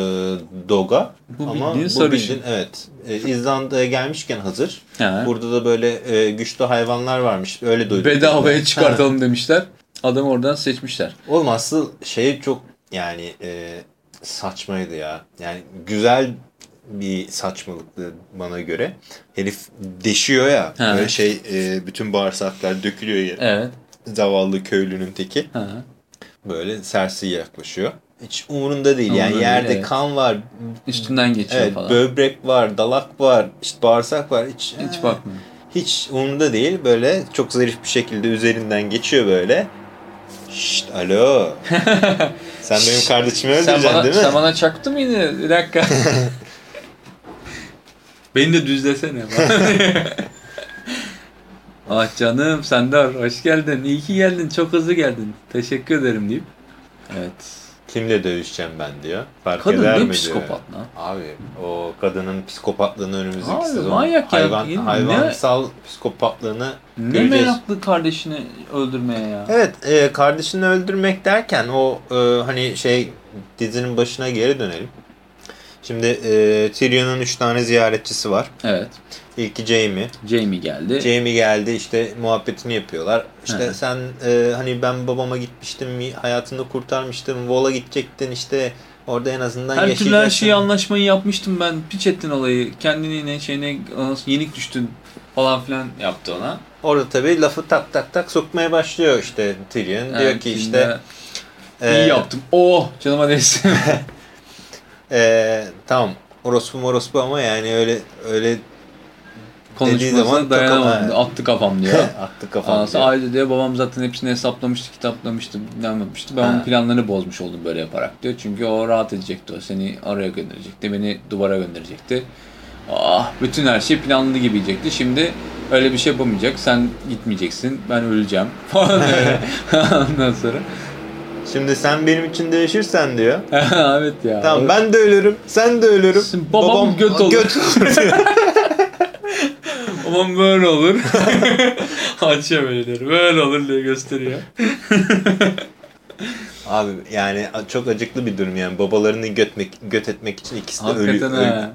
Speaker 1: Dog'a.
Speaker 2: Bu
Speaker 1: ama
Speaker 2: bildiğin sarışın.
Speaker 1: bildiğin evet. E, İzlanda'ya gelmişken hazır.
Speaker 2: Ha.
Speaker 1: Burada da böyle e, güçlü hayvanlar varmış. Öyle duydum.
Speaker 2: Bedavaya
Speaker 1: Ha.
Speaker 2: çıkartalım demişler. Adamı oradan seçmişler.
Speaker 1: Oğlum asıl şey çok yani e, saçmaydı ya. Yani güzel bir saçmalıktı bana göre. Herif deşiyor ya.
Speaker 2: Ha.
Speaker 1: Böyle şey e, bütün bağırsaklar dökülüyor ya.
Speaker 2: Evet.
Speaker 1: Zavallı köylünün teki.
Speaker 2: Ha.
Speaker 1: Böyle sersi yaklaşıyor. Hiç umurunda değil.
Speaker 2: Umurunda
Speaker 1: yani
Speaker 2: değil,
Speaker 1: yerde
Speaker 2: evet.
Speaker 1: kan var.
Speaker 2: Üstünden geçiyor
Speaker 1: Evet,
Speaker 2: falan.
Speaker 1: böbrek var, dalak var, işte bağırsak var. Hiç,
Speaker 2: Hiç
Speaker 1: ha,
Speaker 2: bakmıyor.
Speaker 1: hiç umurunda değil. Böyle çok zarif bir şekilde üzerinden geçiyor böyle. Şşt alo. Sen benim kardeşimi öldüreceksin değil mi?
Speaker 2: sen bana çaktın mıydı? Bir dakika. Beni de düzlesene. ah canım Sendar hoş geldin. İyi ki geldin. Çok hızlı geldin. Teşekkür ederim deyip. Evet.
Speaker 1: Kimle dövüşeceğim ben diyor. Fark
Speaker 2: Kadın
Speaker 1: eder
Speaker 2: ne
Speaker 1: mi
Speaker 2: psikopat
Speaker 1: diyor.
Speaker 2: lan.
Speaker 1: Abi o kadının psikopatlığını önümüzdeki
Speaker 2: Abi,
Speaker 1: sezon
Speaker 2: manyak ya.
Speaker 1: hayvan,
Speaker 2: Ne-
Speaker 1: hayvansal psikopatlığını
Speaker 2: Ne
Speaker 1: göreceğiz.
Speaker 2: meraklı kardeşini öldürmeye ya.
Speaker 1: Evet e, kardeşini öldürmek derken o e, hani şey dizinin başına geri dönelim. Şimdi e, Tyrion'un 3 tane ziyaretçisi var.
Speaker 2: Evet.
Speaker 1: İlki Jaime.
Speaker 2: Jamie geldi.
Speaker 1: Jaime geldi işte muhabbetini yapıyorlar. İşte
Speaker 2: Hı.
Speaker 1: sen e, hani ben babama gitmiştim hayatını kurtarmıştım. Vol'a gidecektin işte orada en azından
Speaker 2: her türlü her şeyi anlaşmayı yapmıştım ben. Piç ettin olayı. Kendini yine şeyine yenik düştün falan filan yaptı ona.
Speaker 1: Orada tabii lafı tak tak tak sokmaya başlıyor işte Tyrion. diyor
Speaker 2: Evet,
Speaker 1: ki
Speaker 2: şimdi
Speaker 1: işte
Speaker 2: iyi
Speaker 1: e,
Speaker 2: yaptım. Oh canıma değsin.
Speaker 1: e, tamam orospu morospu ama yani öyle öyle dediği zaman
Speaker 2: Konuşmasına dayanamadım.
Speaker 1: takama-
Speaker 2: Attı kafam diyor.
Speaker 1: attı kafam
Speaker 2: Anası
Speaker 1: diyor.
Speaker 2: ayrıca diyor babam zaten hepsini hesaplamıştı, kitaplamıştı, yapmıştı. Ben
Speaker 1: Ha.
Speaker 2: onun planlarını bozmuş oldum böyle yaparak diyor. Çünkü o rahat edecekti o. Seni araya gönderecekti, beni duvara gönderecekti. Ah, bütün her şey planlı gibiyecekti. Şimdi öyle bir şey yapamayacak. Sen gitmeyeceksin, ben öleceğim falan. Ondan sonra.
Speaker 1: Şimdi sen benim için değişirsen diyor.
Speaker 2: evet ya.
Speaker 1: Tamam ben de ölürüm, sen de ölürüm.
Speaker 2: Şimdi babam göt olur.
Speaker 1: göt olur diyor.
Speaker 2: Babam böyle olur. Açıyor böyle diyor. Böyle olur diye gösteriyor.
Speaker 1: Abi yani çok acıklı bir durum yani babalarını götmek, göt etmek için ikisi de ölü. Ölü-.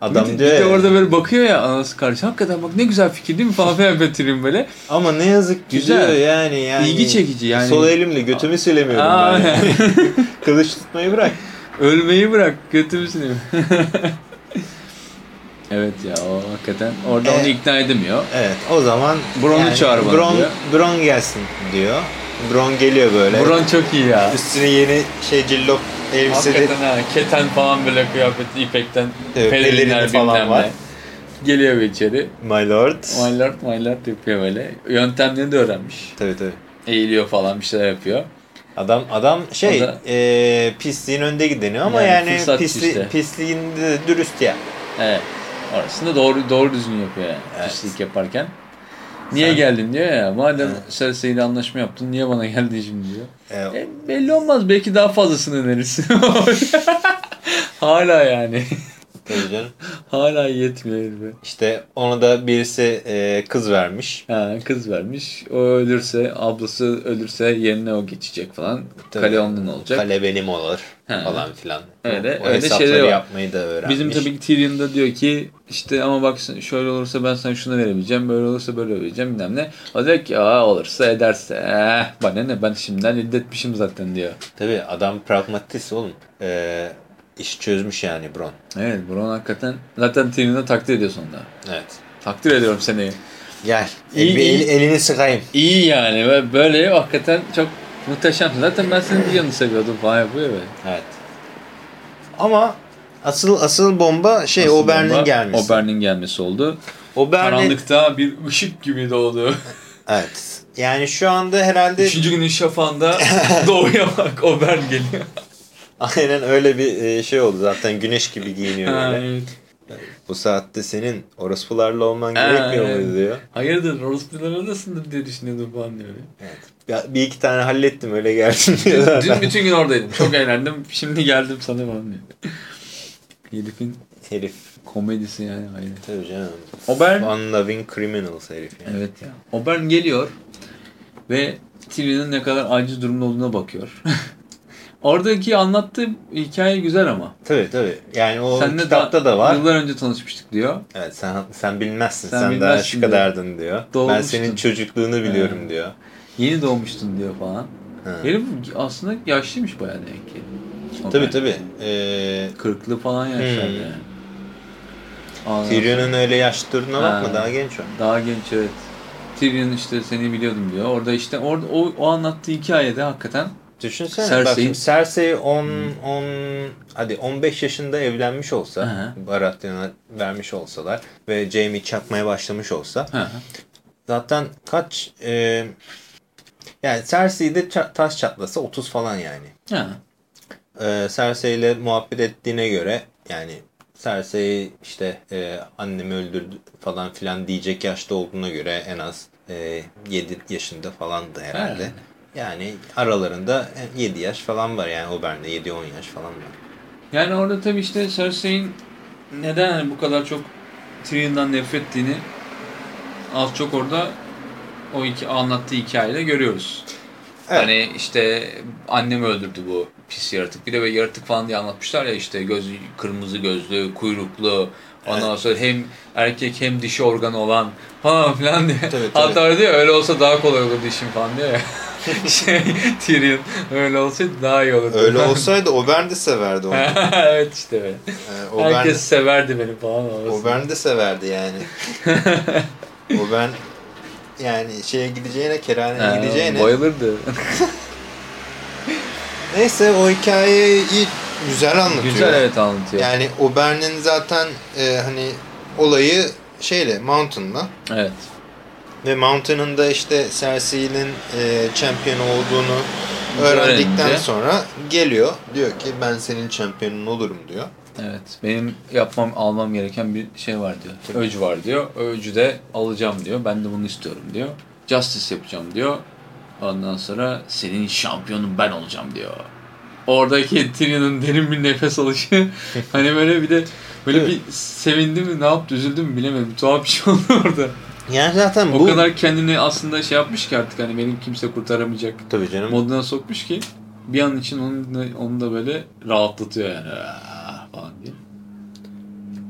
Speaker 1: Adam
Speaker 2: bir,
Speaker 1: diyor
Speaker 2: bir de orada böyle bakıyor ya anası karşı. Hakikaten bak ne güzel fikir değil mi falan filan götüreyim böyle.
Speaker 1: ama ne yazık ki
Speaker 2: Güzel.
Speaker 1: diyor yani, yani.
Speaker 2: İlgi çekici yani.
Speaker 1: Sol elimle götümü silemiyorum
Speaker 2: Aa,
Speaker 1: ben. yani. Kılıç tutmayı bırak.
Speaker 2: Ölmeyi bırak götürürsün. evet ya o hakikaten orada onu
Speaker 1: E,
Speaker 2: ikna edemiyor.
Speaker 1: Evet o zaman
Speaker 2: Bron'u çağır bana
Speaker 1: Bron,
Speaker 2: diyor.
Speaker 1: Bron gelsin diyor. Bron geliyor böyle.
Speaker 2: Bron çok iyi ya.
Speaker 1: Üstüne yeni şey cillop elbiseli
Speaker 2: Hakikaten ha keten falan böyle kıyafeti ipekten
Speaker 1: Evet,
Speaker 2: pelerinler
Speaker 1: falan var.
Speaker 2: ne. Geliyor içeri.
Speaker 1: My Lord.
Speaker 2: My lord my lord yapıyor böyle. Yöntemlerini de öğrenmiş.
Speaker 1: Tabii tabii.
Speaker 2: Eğiliyor falan bir şeyler yapıyor.
Speaker 1: Adam adam şey
Speaker 2: da-
Speaker 1: e, pisliğin önde gideni ama
Speaker 2: Yani
Speaker 1: yani, pisli,
Speaker 2: işte.
Speaker 1: pisliğinde de dürüst ya.
Speaker 2: Evet. Orasını doğru doğru düzgün yapıyor yani.
Speaker 1: Evet.
Speaker 2: Pislik yaparken. Niye
Speaker 1: Sen-
Speaker 2: geldin diyor ya. Madem
Speaker 1: Evet.
Speaker 2: Cersei ile anlaşma yaptın niye bana geldin şimdi diyor.
Speaker 1: E,
Speaker 2: E, belli olmaz belki daha fazlasını önerirsin. Hala yani.
Speaker 1: Tabii canım.
Speaker 2: Hala yetmiyor herife.
Speaker 1: İşte onu da birisi e, kız vermiş.
Speaker 2: Ha, kız vermiş. O ölürse, ablası ölürse yerine o geçecek falan.
Speaker 1: Tabii.
Speaker 2: Kale onun olacak.
Speaker 1: Kale benim olur
Speaker 2: Ha.
Speaker 1: falan filan.
Speaker 2: Öyle-
Speaker 1: o
Speaker 2: öyle
Speaker 1: hesapları
Speaker 2: şeyleri var.
Speaker 1: yapmayı da öğrenmiş.
Speaker 2: Bizim tabii ki Tyrion da diyor ki işte ama bak şöyle olursa ben sana şunu verebileceğim, böyle olursa böyle vereceğim bilmem ne. O diyor ki Aa, olursa ederse. Eh, bana ne ben şimdiden reddetmişim zaten diyor.
Speaker 1: Tabii adam pragmatist oğlum. E, iş çözmüş yani Bron.
Speaker 2: Evet Bron hakikaten zaten Tyrion'u takdir ediyor sonunda.
Speaker 1: Evet.
Speaker 2: Takdir ediyorum seni.
Speaker 1: Gel.
Speaker 2: İyi,
Speaker 1: el,
Speaker 2: iyi.
Speaker 1: el- elini sıkayım.
Speaker 2: İyi yani ve böyle hakikaten çok muhteşem. Zaten ben senin bir yanını seviyordum falan yapıyor böyle.
Speaker 1: Evet. Ama asıl asıl bomba şey Ober'in
Speaker 2: bomba
Speaker 1: gelmesi.
Speaker 2: Ober'in gelmesi oldu.
Speaker 1: Ober'in
Speaker 2: Karanlıkta bir ışık gibi doğdu.
Speaker 1: Evet. Yani şu anda herhalde
Speaker 2: Üçüncü günün şafağında doğuya bak Ober geliyor.
Speaker 1: Aynen öyle bir e, şey oldu zaten güneş gibi giyiniyor böyle.
Speaker 2: evet.
Speaker 1: Bu saatte senin orospularla olman gerekmiyor
Speaker 2: evet.
Speaker 1: muydu diyor.
Speaker 2: Hayırdır orospular arasındır diye düşünüyordum falan diyor.
Speaker 1: Evet. Ya, bir iki tane hallettim öyle geldin diyor
Speaker 2: Dün,
Speaker 1: zaten.
Speaker 2: dün bütün gün oradaydım. Çok eğlendim. Şimdi geldim sana falan diyor. Herifin
Speaker 1: Herif.
Speaker 2: komedisi yani hayır.
Speaker 1: Tabii canım.
Speaker 2: Ober
Speaker 1: Fun loving criminals herif yani.
Speaker 2: Evet ya. Oberyn geliyor ve Tyrion'un ne kadar aciz durumda olduğuna bakıyor. Oradaki anlattığı hikaye güzel ama.
Speaker 1: Tabii tabii. Yani o
Speaker 2: Senle
Speaker 1: kitapta da var.
Speaker 2: Yıllar önce tanışmıştık diyor.
Speaker 1: Evet sen sen bilmezsin.
Speaker 2: Sen
Speaker 1: Sen, daha şu kadardın diyor. Ben
Speaker 2: Doğmuştun.
Speaker 1: senin çocukluğunu biliyorum
Speaker 2: He.
Speaker 1: diyor.
Speaker 2: Yeni doğmuştun diyor falan.
Speaker 1: Ha.
Speaker 2: Herif aslında yaşlıymış bayağı demek ki.
Speaker 1: Tabii
Speaker 2: Oberyn.
Speaker 1: tabii. Ee,
Speaker 2: Kırklı falan yaşlarda
Speaker 1: Hmm.
Speaker 2: yani.
Speaker 1: Tyrion'un öyle yaş durumuna bakma daha genç o.
Speaker 2: Daha genç evet. Tyrion işte seni biliyordum diyor. Orada işte orada o, o anlattığı hikayede hakikaten
Speaker 1: Düşünsene
Speaker 2: Cersei-
Speaker 1: bak Cersei 10 10 hadi 15 yaşında evlenmiş olsa,
Speaker 2: Hı
Speaker 1: Baratheon'a vermiş olsalar ve Jaime çakmaya başlamış olsa
Speaker 2: ha,
Speaker 1: zaten kaç e, yani Cersei de ça- taş çatlasa 30 falan yani.
Speaker 2: ha.
Speaker 1: E, Cersei ile muhabbet ettiğine göre yani Cersei işte e, annemi öldürdü falan filan diyecek yaşta olduğuna göre en az e, 7 yaşında falandı herhalde.
Speaker 2: Herhalde.
Speaker 1: Yani aralarında 7 yaş falan var yani Obern'de 7-10 yaş falan var.
Speaker 2: Yani orada tabii işte Cersei'nin neden hani bu kadar çok Tyrion'dan nefret az çok orada o iki anlattığı hikayede görüyoruz.
Speaker 1: Evet.
Speaker 2: Hani işte annemi öldürdü bu pis yaratık. Bir de böyle yaratık falan diye anlatmışlar ya işte gözü kırmızı gözlü, kuyruklu. Ondan sonra hem erkek hem dişi organı olan falan filan diye.
Speaker 1: Tabii, tabii.
Speaker 2: Hatta öyle diyor öyle olsa daha kolay olur dişim falan diyor ya. şey Tyrion öyle olsaydı daha iyi olurdu.
Speaker 1: Öyle olsaydı Obern de severdi onu.
Speaker 2: evet işte böyle.
Speaker 1: Ee, Obern,
Speaker 2: Herkes severdi beni falan.
Speaker 1: Obern de severdi yani. Obern yani şeye gideceğine, kerhaneye
Speaker 2: Ha,
Speaker 1: gideceğine.
Speaker 2: Bayılırdı.
Speaker 1: Neyse o hikayeyi güzel anlatıyor.
Speaker 2: Güzel evet anlatıyor.
Speaker 1: Yani Obern'in zaten e, hani olayı şeyle Mountain'la
Speaker 2: Evet.
Speaker 1: ve Mountain'ın da işte Cersei'nin e, şampiyon olduğunu öğrendikten
Speaker 2: Öğrenince.
Speaker 1: sonra geliyor. Diyor ki ben senin şampiyonun olurum diyor.
Speaker 2: Evet. Benim yapmam, almam gereken bir şey var diyor. Öcü var diyor. Öcü de alacağım diyor. Ben de bunu istiyorum diyor. Justice yapacağım diyor. Ondan sonra senin şampiyonun ben olacağım diyor. Oradaki Tyrion'un derin bir nefes alışı. hani böyle bir de böyle
Speaker 1: Evet.
Speaker 2: bir sevindi mi ne yaptı üzüldü mü bilemedim. Tuhaf bir şey oldu orada.
Speaker 1: Yani zaten
Speaker 2: O
Speaker 1: bu...
Speaker 2: kadar kendini aslında şey yapmış ki artık hani benim kimse kurtaramayacak
Speaker 1: Tabii canım.
Speaker 2: moduna sokmuş ki bir an için onu onu da böyle rahatlatıyor yani Diye.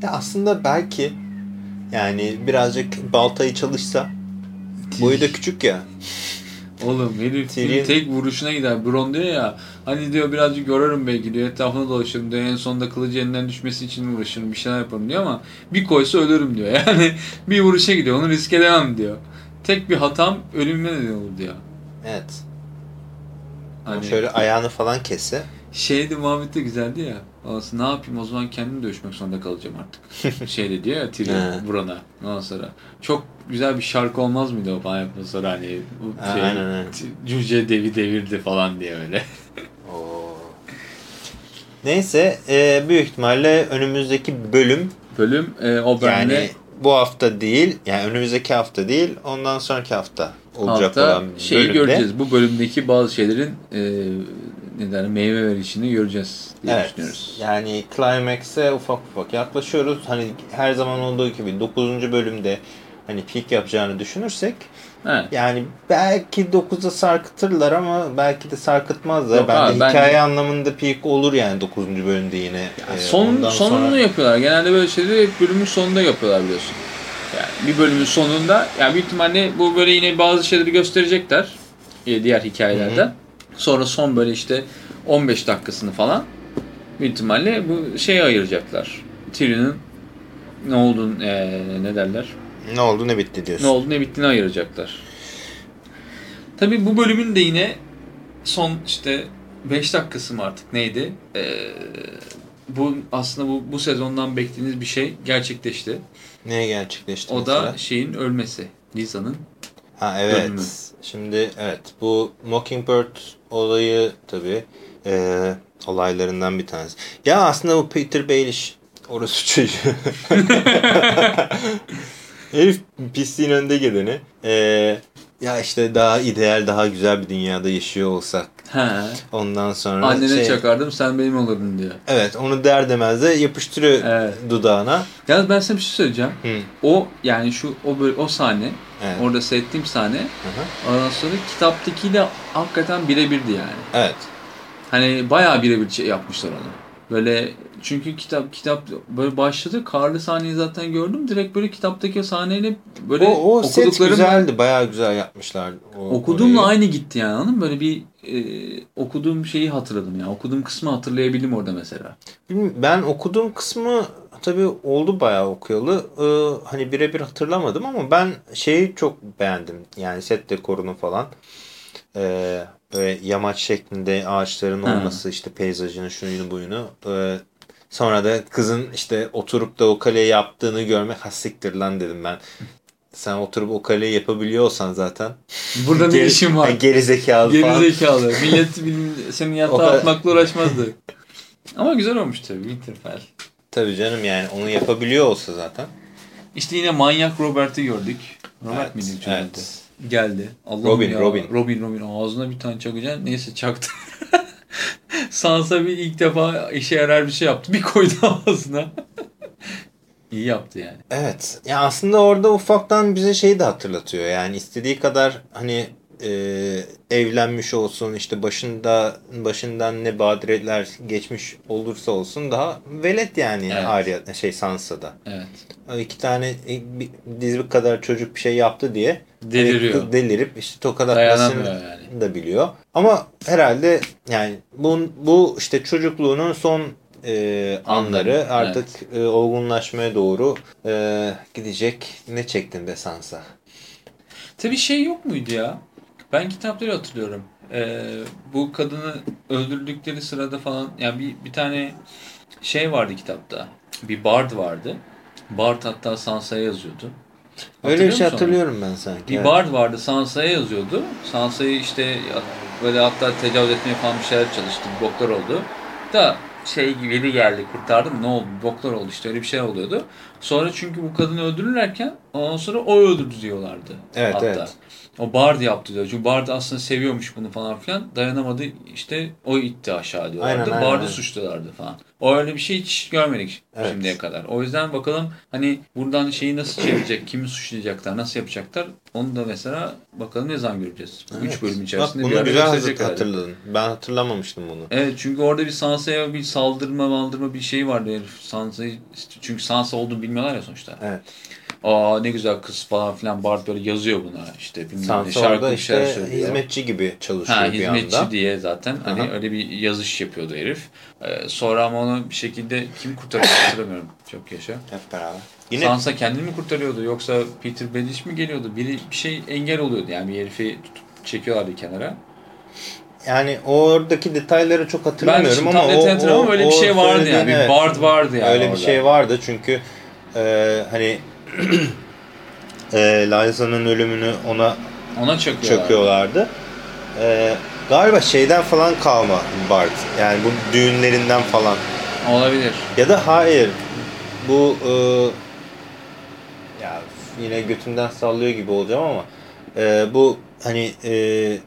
Speaker 1: Ya aslında belki yani birazcık baltayı çalışsa boyu da küçük ya.
Speaker 2: Oğlum herif
Speaker 1: Tyrion-
Speaker 2: tek vuruşuna gider. Bron diyor ya hani diyor birazcık görürüm belki diyor etrafına dolaşırım diyor en sonunda kılıcı elinden düşmesi için uğraşırım bir şeyler yaparım diyor ama bir koysa ölürüm diyor. Yani bir vuruşa gidiyor onu risk edemem diyor. Tek bir hatam ölümüne neden olur diyor.
Speaker 1: Evet.
Speaker 2: Hani
Speaker 1: Şöyle ayağını falan kesse.
Speaker 2: şeydi muhabbeti güzeldi ya. Aslında ne yapayım o zaman kendim dövüşmek zorunda kalacağım artık. Şeyde diyor ya Tyrion
Speaker 1: He.
Speaker 2: Bron'a. Ondan sonra çok güzel bir şarkı olmaz mıydı o falan yaptığı sonra hani şey,
Speaker 1: aynen, aynen.
Speaker 2: cüce devi devirdi falan diye öyle.
Speaker 1: Neyse e, büyük ihtimalle önümüzdeki bölüm
Speaker 2: Bölüm e, Obern'le
Speaker 1: yani bu hafta değil yani önümüzdeki hafta değil ondan sonraki hafta olacak
Speaker 2: hafta
Speaker 1: olan
Speaker 2: şeyi
Speaker 1: bölümde.
Speaker 2: göreceğiz. Bu bölümdeki bazı şeylerin e, ne der, meyve verişini göreceğiz diye
Speaker 1: Evet.
Speaker 2: düşünüyoruz.
Speaker 1: Yani Climax'e ufak ufak yaklaşıyoruz. Hani her zaman olduğu gibi 9. bölümde hani peak yapacağını düşünürsek
Speaker 2: Evet.
Speaker 1: yani belki 9'a sarkıtırlar ama belki de sarkıtmazlar.
Speaker 2: Yok
Speaker 1: Bence
Speaker 2: abi, bence-
Speaker 1: hikaye anlamında peak olur yani 9. bölümde yine.
Speaker 2: Yani
Speaker 1: Ee,
Speaker 2: son, sonunu
Speaker 1: sonra-
Speaker 2: yapıyorlar. Genelde böyle şeyleri hep bölümün sonunda yapıyorlar biliyorsun. Yani bir bölümün sonunda yani büyük ihtimalle bu böyle yine bazı şeyleri gösterecekler e, diğer hikayelerden. Sonra son böyle işte 15 dakikasını falan büyük ihtimalle bu şeye ayıracaklar. Tyrion'un ne olduğunu e, ne derler?
Speaker 1: Ne oldu ne bitti diyorsun.
Speaker 2: Ne oldu ne bittiğini ayıracaklar. Tabii bu bölümün de yine son işte 5 dakikası mı artık neydi? Ee, bu aslında bu, bu sezondan beklediğiniz bir şey gerçekleşti.
Speaker 1: Neye gerçekleşti
Speaker 2: O
Speaker 1: mesela?
Speaker 2: da şeyin ölmesi. Lisa'nın.
Speaker 1: Ha evet.
Speaker 2: bölümü.
Speaker 1: Şimdi evet bu Mockingbird olayı tabii e, olaylarından bir tanesi. Ya aslında bu Peter Baelish orası çocuğu. Herif pisliğin önde geleni. E, ya işte daha ideal, daha güzel bir dünyada yaşıyor olsak.
Speaker 2: He.
Speaker 1: Ondan sonra
Speaker 2: Annene
Speaker 1: şey,
Speaker 2: çakardım sen benim olurdun diyor.
Speaker 1: Evet onu der demez de yapıştırıyor
Speaker 2: Evet.
Speaker 1: dudağına.
Speaker 2: Yalnız ben size bir şey söyleyeceğim.
Speaker 1: Hı.
Speaker 2: O yani şu o böyle, o sahne
Speaker 1: Evet.
Speaker 2: orada seyrettiğim sahne
Speaker 1: Hı hı.
Speaker 2: ondan sonra kitaptakiyle hakikaten birebirdi yani.
Speaker 1: Evet.
Speaker 2: Hani bayağı birebir şey yapmışlar onu. Böyle çünkü kitap kitap böyle başladı. Karlı sahneyi zaten gördüm. Direkt böyle kitaptaki sahneyle böyle
Speaker 1: o, o set güzeldi. Bayağı güzel yapmışlar. O,
Speaker 2: okuduğumla
Speaker 1: orayı.
Speaker 2: aynı gitti yani anladın mı? Böyle bir e, okuduğum şeyi hatırladım ya. Okuduğum kısmı hatırlayabildim orada mesela.
Speaker 1: Ben okuduğum kısmı tabii oldu bayağı okuyalı. Ee, hani birebir hatırlamadım ama ben şeyi çok beğendim. Yani set dekorunu falan. Ee, böyle yamaç şeklinde ağaçların
Speaker 2: Ha.
Speaker 1: olması işte peyzajını şuyunu buyunu. Ee, sonra da kızın işte oturup da o kaleyi yaptığını görmek hassiktir lan dedim ben. Sen oturup o kaleyi yapabiliyorsan zaten.
Speaker 2: Burada ne
Speaker 1: Geri-
Speaker 2: işin var?
Speaker 1: Geri zekalı falan.
Speaker 2: Geri zekalı. Millet
Speaker 1: O
Speaker 2: yatağa
Speaker 1: kadar-
Speaker 2: atmakla uğraşmazdı. Ama güzel olmuş tabii Winterfell.
Speaker 1: Tabii canım yani onu yapabiliyor olsa zaten.
Speaker 2: İşte yine manyak Robert'ı gördük. Robert
Speaker 1: Evet,
Speaker 2: miydi
Speaker 1: evet.
Speaker 2: Geldi. Allah'ım
Speaker 1: Robin,
Speaker 2: ya.
Speaker 1: Robin.
Speaker 2: Robin, Robin. Ağzına bir tane çakacaksın. Neyse çaktı. Sansa bir ilk defa işe yarar bir şey yaptı. Bir koydu ağzına. İyi yaptı yani.
Speaker 1: Evet. Ya aslında orada ufaktan bize şeyi de hatırlatıyor. Yani istediği kadar hani e, evlenmiş olsun işte başında başından ne badireler geçmiş olursa olsun daha velet yani
Speaker 2: Evet.
Speaker 1: Arya şey Sansa'da.
Speaker 2: Evet.
Speaker 1: O iki tane bir dizlik kadar çocuk bir şey yaptı diye
Speaker 2: Deliriyor.
Speaker 1: hani delirip işte tokat atmasını
Speaker 2: yani.
Speaker 1: da biliyor. Ama herhalde yani bu, bu işte çocukluğunun son e, anları artık e, olgunlaşmaya doğru e, gidecek. Ne çektin be Sansa?
Speaker 2: Tabii şey yok muydu ya? Ben kitapları hatırlıyorum. Ee, bu kadını öldürdükleri sırada falan yani bir, bir tane şey vardı kitapta. Bir bard vardı. Bard hatta Sansa'ya yazıyordu.
Speaker 1: Öyle bir şey
Speaker 2: onu?
Speaker 1: hatırlıyorum ben sanki.
Speaker 2: Bir
Speaker 1: evet.
Speaker 2: bard vardı Sansa'ya yazıyordu. Sansa'yı işte böyle hatta tecavüz etmeye falan bir şeyler çalıştı. Doktor oldu. Da şey gibi geldi kurtardı mı ne oldu? Doktor oldu işte öyle bir şey oluyordu. Sonra çünkü bu kadını öldürürlerken ondan sonra o öldürdü diyorlardı.
Speaker 1: Evet,
Speaker 2: hatta.
Speaker 1: evet.
Speaker 2: O Bard yaptı diyor. Çünkü Bard aslında seviyormuş bunu falan filan. Dayanamadı işte o itti aşağı diyorlardı.
Speaker 1: Aynen, aynen,
Speaker 2: Bard'ı
Speaker 1: aynen.
Speaker 2: suçluyorlardı falan. O öyle bir şey hiç görmedik
Speaker 1: Evet.
Speaker 2: şimdiye kadar. O yüzden bakalım hani buradan şeyi nasıl çevirecek, kimi suçlayacaklar, nasıl yapacaklar onu da mesela bakalım ne zaman göreceğiz. Bu Üç
Speaker 1: Evet.
Speaker 2: bölüm içerisinde
Speaker 1: Bak
Speaker 2: bir
Speaker 1: bunu
Speaker 2: ara
Speaker 1: güzel
Speaker 2: herhalde.
Speaker 1: hatırladın. Ben hatırlamamıştım bunu.
Speaker 2: Evet çünkü orada bir Sansa'ya bir saldırma maldırma bir şey vardı herif. Sansa'yı çünkü Sansa olduğunu bilmiyorlar ya sonuçta.
Speaker 1: Evet.
Speaker 2: Aa ne güzel kız falan filan Bart böyle yazıyor buna işte bilmem ne şarkı bir şeyler
Speaker 1: işte
Speaker 2: söylüyor.
Speaker 1: hizmetçi gibi çalışıyor
Speaker 2: Ha
Speaker 1: bir
Speaker 2: hizmetçi
Speaker 1: anda.
Speaker 2: diye zaten hani
Speaker 1: Aha.
Speaker 2: öyle bir yazış yapıyordu herif. Ee, sonra ama onu bir şekilde kim kurtarıyor hatırlamıyorum. Çok yaşa.
Speaker 1: Hep beraber. Yine
Speaker 2: Sansa kendini mi kurtarıyordu yoksa Peter Baelish mi geliyordu? Biri bir şey engel oluyordu yani bir herifi tutup çekiyorlardı kenara.
Speaker 1: yani oradaki detayları çok
Speaker 2: Ben
Speaker 1: hatırlamıyorum
Speaker 2: şimdi
Speaker 1: ama o,
Speaker 2: hatırlamam ama
Speaker 1: o-
Speaker 2: öyle bir
Speaker 1: o
Speaker 2: şey vardı yani. Bir
Speaker 1: evet.
Speaker 2: Bard vardı yani
Speaker 1: Öyle bir
Speaker 2: orada.
Speaker 1: şey vardı çünkü e, hani e, Lysa'nın ölümünü ona
Speaker 2: Ona çakıyorlar.
Speaker 1: çakıyorlardı. E, galiba şeyden falan kalma Bart. Yani bu düğünlerinden falan.
Speaker 2: Olabilir.
Speaker 1: Ya da hayır. Bu e, ya yine götümden sallıyor gibi olacağım ama e, bu hani e,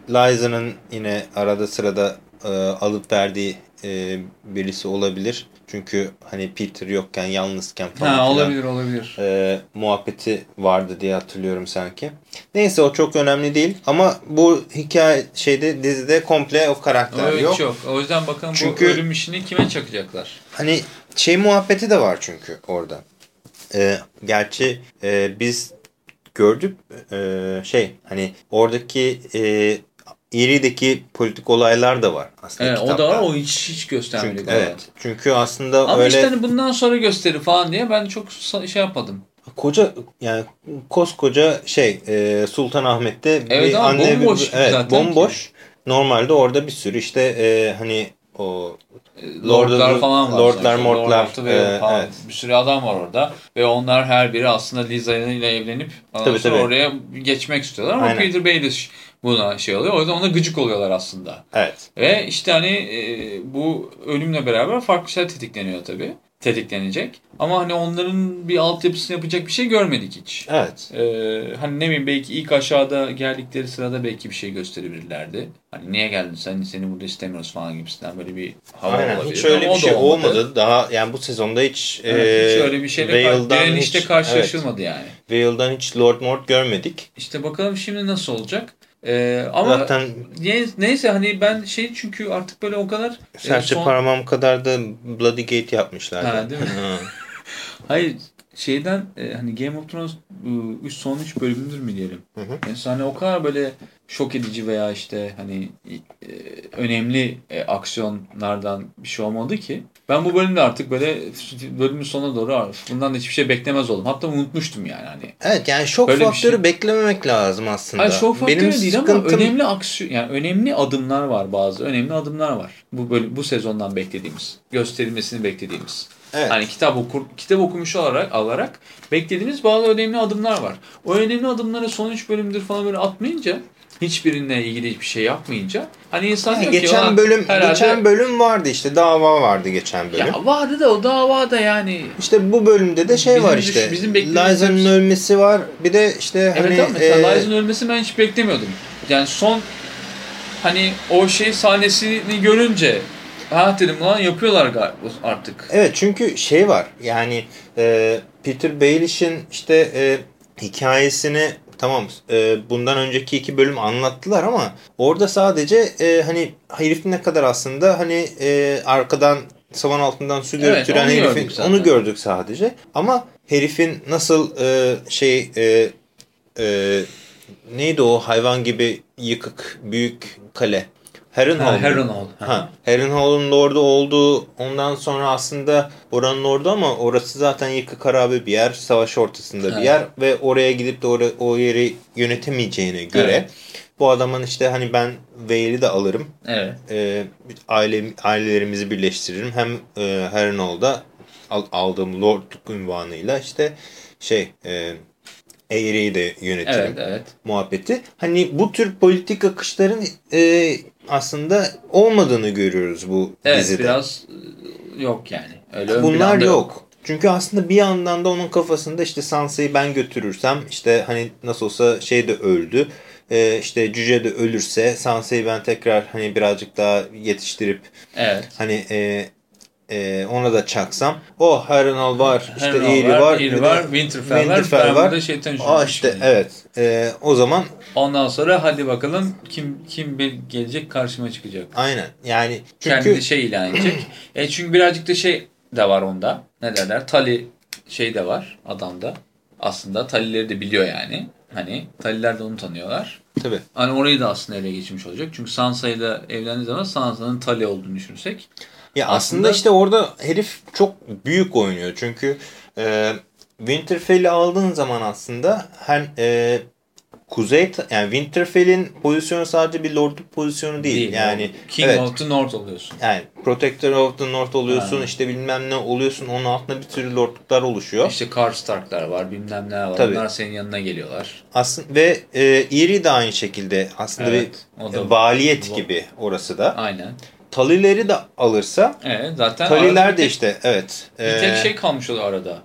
Speaker 1: Lysa'nın yine arada sırada e, alıp verdiği e, birisi olabilir. Çünkü hani Peter yokken yalnızken falan
Speaker 2: Ha olabilir olabilir.
Speaker 1: e, muhabbeti vardı diye hatırlıyorum sanki. Neyse o çok önemli değil ama bu hikaye şeyde dizide komple o karakter
Speaker 2: Evet,
Speaker 1: yok.
Speaker 2: çok. O yüzden bakalım
Speaker 1: Çünkü-
Speaker 2: bu ölüm işini kime çakacaklar?
Speaker 1: Hani şey muhabbeti de var çünkü orada. Ee, gerçi e, biz gördük e, şey hani oradaki e, İri'deki politik olaylar da var aslında
Speaker 2: Evet, o
Speaker 1: kitapta.
Speaker 2: da var o hiç hiç göstermedi.
Speaker 1: çünkü, evet. Çünkü aslında
Speaker 2: Ama
Speaker 1: öyle
Speaker 2: işte hani bundan sonra gösteri falan diye ben çok şey yapmadım.
Speaker 1: koca yani koskoca şey e, Sultanahmet'te
Speaker 2: Evet ama bomboş gibi
Speaker 1: evet,
Speaker 2: zaten
Speaker 1: bomboş. Normalde orada bir sürü işte e, hani o
Speaker 2: Lordlar
Speaker 1: Lord'u-
Speaker 2: falan var.
Speaker 1: Lordlar,
Speaker 2: sonuçta.
Speaker 1: mortlar,
Speaker 2: Lord
Speaker 1: e,
Speaker 2: falan.
Speaker 1: evet.
Speaker 2: Bir sürü adam var orada. Ve onlar her biri aslında Liza ile evlenip
Speaker 1: Tabii,
Speaker 2: sonra
Speaker 1: tabii.
Speaker 2: oraya geçmek istiyorlar. Ama
Speaker 1: Aynen.
Speaker 2: Peter Baelish buna şey oluyor. O yüzden ona gıcık oluyorlar aslında.
Speaker 1: Evet.
Speaker 2: Ve işte hani e, bu ölümle beraber farklı şeyler tetikleniyor tabii. Tetiklenecek. Ama hani onların bir altyapısını yapacak bir şey görmedik hiç.
Speaker 1: Evet.
Speaker 2: Ee, hani ne bileyim belki ilk aşağıda geldikleri sırada belki bir şey gösterebilirlerdi. Hani niye geldin sen seni burada istemiyoruz falan gibisinden böyle bir hava
Speaker 1: Aynen
Speaker 2: olabilir.
Speaker 1: hiç öyle
Speaker 2: Ama
Speaker 1: bir şey
Speaker 2: olmadı.
Speaker 1: olmadı. Daha yani bu sezonda hiç
Speaker 2: Evet, hiç
Speaker 1: e,
Speaker 2: öyle bir şeyle
Speaker 1: hiç-
Speaker 2: karşılaşılmadı yani.
Speaker 1: Evet, Vale'dan hiç Lord Mort görmedik.
Speaker 2: İşte bakalım şimdi nasıl olacak. Ee, ama
Speaker 1: Zaten
Speaker 2: ne- neyse hani ben şey çünkü artık böyle o kadar e,
Speaker 1: serçe
Speaker 2: son-
Speaker 1: parmağım kadar da Bloody Gate yapmışlar.
Speaker 2: Ha, değil mi?
Speaker 1: Ha.
Speaker 2: Hayır şeyden e, hani Game of Thrones 3 son 3 bölümüdür mü diyelim.
Speaker 1: Hı hı.
Speaker 2: Yani hani o kadar böyle şok edici veya işte hani e, önemli e, aksiyonlardan bir şey olmadı ki. Ben bu bölümde artık böyle bölümün sonuna doğru bundan da hiçbir şey beklemez oldum. Hatta unutmuştum yani hani.
Speaker 1: Evet yani şok
Speaker 2: Böyle
Speaker 1: faktörü
Speaker 2: şey.
Speaker 1: beklememek lazım aslında.
Speaker 2: Hayır şok faktörü
Speaker 1: Benim
Speaker 2: değil ama
Speaker 1: sıkıntım
Speaker 2: önemli aksiyon yani önemli adımlar var bazı. Önemli adımlar var. Bu bölüm, bu sezondan beklediğimiz, gösterilmesini beklediğimiz.
Speaker 1: Evet.
Speaker 2: Hani kitap okur, kitap okumuş olarak alarak beklediğimiz bazı önemli adımlar var. O önemli adımları son 3 bölümdür falan böyle atmayınca hiçbirinle ilgili hiçbir şey yapmayınca hani insan
Speaker 1: Yani
Speaker 2: ki
Speaker 1: geçen
Speaker 2: "Ulan
Speaker 1: bölüm
Speaker 2: herhalde-
Speaker 1: geçen bölüm vardı işte dava vardı geçen bölüm.
Speaker 2: ya vardı da o dava da yani
Speaker 1: İşte bu bölümde de şey
Speaker 2: Bizim
Speaker 1: var
Speaker 2: düş-
Speaker 1: işte.
Speaker 2: bizim beklediğimiz-
Speaker 1: Lysa'nın ölmesi var. Bir de işte
Speaker 2: Evet
Speaker 1: hani
Speaker 2: ama mesela
Speaker 1: e,
Speaker 2: Lysa'nın ölmesi ben hiç beklemiyordum. Yani son hani o şey sahnesini görünce ha dedim lan yapıyorlar galiba artık.
Speaker 1: Evet çünkü şey var yani e, Peter Baelish'in işte e, hikayesini tamam. E, bundan önceki iki bölüm anlattılar ama orada sadece e, hani herifin ne kadar aslında hani e, arkadan savan altından su
Speaker 2: Evet,
Speaker 1: götüren
Speaker 2: onu
Speaker 1: herifin
Speaker 2: gördük zaten.
Speaker 1: onu gördük sadece. Ama herifin nasıl e, şey e, e, neydi o hayvan gibi yıkık büyük kale Harrenhal.
Speaker 2: Ha? Harrenhal.
Speaker 1: Ha, Harrenhal'ın da orada olduğu ondan sonra aslında oranın orada ama orası zaten yıkık harabe bir yer. Savaş ortasında bir
Speaker 2: Evet.
Speaker 1: yer ve oraya gidip de or- o yeri yönetemeyeceğine göre
Speaker 2: Evet.
Speaker 1: bu adamın işte hani ben Vale'i de alırım.
Speaker 2: Evet.
Speaker 1: E, aile, ailelerimizi birleştiririm. Hem e, Harrenhal'da al, aldığım lordluk unvanıyla işte şey e, Eyri'yi de yönetirim
Speaker 2: Evet, evet.
Speaker 1: muhabbeti. Hani bu tür politik akışların e, aslında olmadığını görüyoruz bu
Speaker 2: Evet
Speaker 1: dizide.
Speaker 2: biraz e, yok yani. Öyle
Speaker 1: Bunlar
Speaker 2: planda
Speaker 1: yok. Çünkü aslında bir yandan da onun kafasında işte Sansa'yı ben götürürsem işte hani nasıl olsa şey de öldü. Ee, işte cüce de ölürse Sansa'yı ben tekrar hani birazcık daha yetiştirip
Speaker 2: Evet.
Speaker 1: hani e, e, ona da çaksam. O Harrenhal var, işte
Speaker 2: Harrenhal
Speaker 1: Eerie
Speaker 2: var,
Speaker 1: var,
Speaker 2: var, Winterfell var,
Speaker 1: Winterfell var.
Speaker 2: burada şeytan
Speaker 1: Aa işte
Speaker 2: yani.
Speaker 1: evet. E, o zaman
Speaker 2: Ondan sonra hadi bakalım kim kim gelecek karşıma çıkacak.
Speaker 1: aynen. Yani çünkü
Speaker 2: Kendi şey ilan edecek. e çünkü birazcık da şey de var onda. Ne derler? Tali şey de var adamda. Aslında Talileri de biliyor yani. Hani Taliler de onu tanıyorlar.
Speaker 1: tabii.
Speaker 2: Hani orayı da aslında ele geçirmiş olacak. Çünkü Sansa ile evlendiği zaman Sansa'nın Tali olduğunu düşünürsek.
Speaker 1: Ya aslında,
Speaker 2: Aslında-
Speaker 1: işte orada herif çok büyük oynuyor. Çünkü e, Winterfell'i aldığın zaman aslında hem e, Kuzey yani Winterfell'in pozisyonu sadece bir lordluk pozisyonu değil. yani
Speaker 2: o King
Speaker 1: evet.
Speaker 2: of the North oluyorsun.
Speaker 1: Yani Protector of the North oluyorsun,
Speaker 2: Aynen.
Speaker 1: işte bilmem ne oluyorsun. Onun altında bir sürü lordluklar oluşuyor.
Speaker 2: İşte Karstarklar var, bilmem ne var.
Speaker 1: Tabii.
Speaker 2: Onlar senin yanına geliyorlar.
Speaker 1: Aslında ve e, Eerie de aynı şekilde aslında
Speaker 2: Evet,
Speaker 1: bir e, valiyet gibi orası da.
Speaker 2: Aynen.
Speaker 1: Talileri de alırsa
Speaker 2: Evet, zaten
Speaker 1: Taliler de
Speaker 2: tek-
Speaker 1: işte evet.
Speaker 2: Bir tek
Speaker 1: e,
Speaker 2: şey kalmış oluyor arada.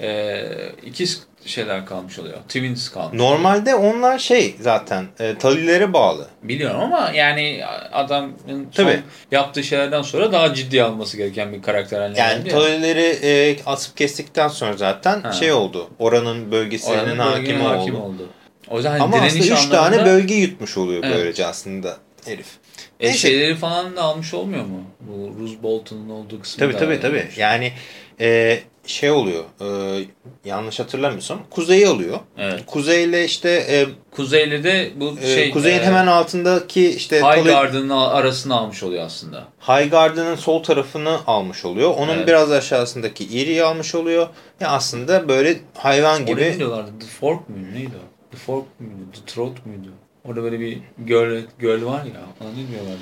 Speaker 2: Ee, ikiz şeyler kalmış oluyor. Twins kalmış.
Speaker 1: Normalde onlar şey zaten e, talilere bağlı.
Speaker 2: Biliyorum ama yani adamın
Speaker 1: Tabii.
Speaker 2: yaptığı şeylerden sonra daha ciddi alması gereken bir karakter haline
Speaker 1: Yani talileri e, asıp kestikten sonra zaten
Speaker 2: Ha.
Speaker 1: şey oldu. Oranın bölgesinin
Speaker 2: Oranın
Speaker 1: hakimi oldu.
Speaker 2: oldu. O yüzden hani
Speaker 1: Ama aslında
Speaker 2: direniş
Speaker 1: 3
Speaker 2: anlamında
Speaker 1: tane bölge yutmuş oluyor
Speaker 2: Evet.
Speaker 1: böylece aslında herif.
Speaker 2: E, şeyleri falan da almış olmuyor mu? Bu Roose Bolton'un olduğu kısmı
Speaker 1: Tabii
Speaker 2: da
Speaker 1: tabii tabii.
Speaker 2: almış.
Speaker 1: Yani e, şey oluyor. e, yanlış hatırlamıyorsam kuzeyi alıyor.
Speaker 2: Evet.
Speaker 1: Kuzeyle işte e,
Speaker 2: Kuzeyli de bu
Speaker 1: e,
Speaker 2: şey
Speaker 1: kuzeyin
Speaker 2: e,
Speaker 1: hemen altındaki işte
Speaker 2: High Garden'ın arasını almış oluyor aslında.
Speaker 1: Highgarden'ın sol tarafını almış oluyor. Onun
Speaker 2: Evet.
Speaker 1: biraz aşağısındaki Erie'yi almış oluyor. Ya aslında böyle hayvan gibi
Speaker 2: ne diyorlardı? The Fork muydu? Neydi o? The Fork muydu? The Throat muydu? Orada böyle bir göl, göl var ya. Ona ne diyorlardı?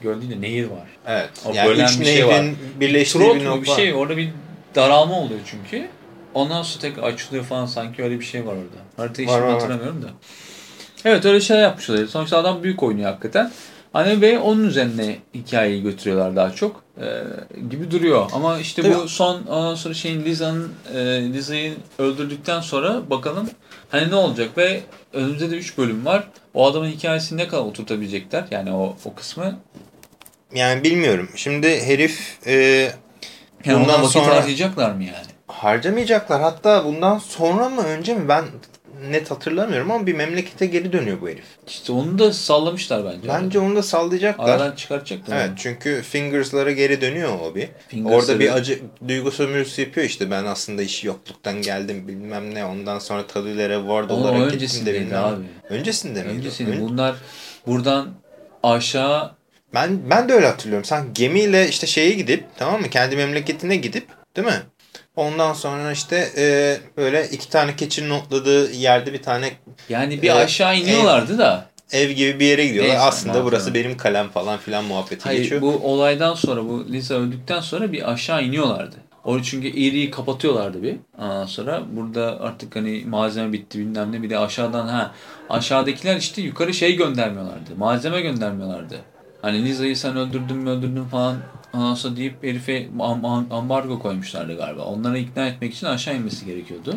Speaker 2: Göl değil de nehir var.
Speaker 1: Evet.
Speaker 2: O
Speaker 1: yani üç
Speaker 2: bir şey
Speaker 1: birleştiği
Speaker 2: Throat
Speaker 1: bir
Speaker 2: mu bir
Speaker 1: nokta.
Speaker 2: şey? Orada bir daralma oluyor çünkü. Ondan sonra tekrar açılıyor falan sanki öyle bir şey var orada. Haritayı
Speaker 1: Var,
Speaker 2: şimdi
Speaker 1: var, var.
Speaker 2: hatırlamıyorum da. Evet öyle şeyler yapmış oluyor. Sonuçta adam büyük oynuyor hakikaten. Hani ve onun üzerine hikayeyi götürüyorlar daha çok ee, gibi duruyor. Ama işte bu
Speaker 1: Tabii.
Speaker 2: son ondan sonra şeyin Liza'nın e, Liza'yı öldürdükten sonra bakalım hani ne olacak ve önümüzde de 3 bölüm var. O adamın hikayesini ne kadar oturtabilecekler yani o, o kısmı.
Speaker 1: Yani bilmiyorum. Şimdi herif e,
Speaker 2: Yani
Speaker 1: Bundan
Speaker 2: vakit
Speaker 1: sonra-
Speaker 2: harcayacaklar mı yani?
Speaker 1: harcamayacaklar. Hatta bundan sonra mı önce mi ben net hatırlamıyorum ama bir memlekete geri dönüyor bu herif.
Speaker 2: İşte onu da sallamışlar bence.
Speaker 1: Bence onu da sallayacaklar.
Speaker 2: Aradan çıkartacaklar.
Speaker 1: Evet çünkü Fingers'lara geri dönüyor o bir.
Speaker 2: Fingers'ları-
Speaker 1: Orada bir acı duygu sömürüsü yapıyor işte ben aslında işi yokluktan geldim bilmem ne ondan sonra talilere ward
Speaker 2: Ama o
Speaker 1: olarak gittim de bilmem
Speaker 2: abi.
Speaker 1: Öncesinde miydi?
Speaker 2: Öncesinde
Speaker 1: Ön-
Speaker 2: bunlar buradan aşağı
Speaker 1: Ben ben de öyle hatırlıyorum. Sen gemiyle işte şeye gidip tamam mı? Kendi memleketine gidip değil mi? Ondan sonra işte e, böyle iki tane keçinin otladığı yerde bir tane
Speaker 2: yani bir
Speaker 1: Ee,
Speaker 2: aşağı iniyorlardı da.
Speaker 1: ev gibi bir yere gidiyorlar.
Speaker 2: Neyse,
Speaker 1: Aslında burası
Speaker 2: sonra.
Speaker 1: benim kalem falan filan muhabbeti
Speaker 2: Hayır
Speaker 1: geçiyor.
Speaker 2: bu olaydan sonra bu Lisa öldükten sonra bir aşağı iniyorlardı. O çünkü Erie'yi kapatıyorlardı bir. Ondan sonra burada artık hani malzeme bitti bilmem ne bir de aşağıdan ha aşağıdakiler işte yukarı şey göndermiyorlardı. Malzeme göndermiyorlardı. Hani Lisa'yı sen öldürdün mü öldürdün falan ondan sonra deyip herife am- am- ambargo koymuşlardı galiba. Onları ikna etmek için aşağı inmesi gerekiyordu.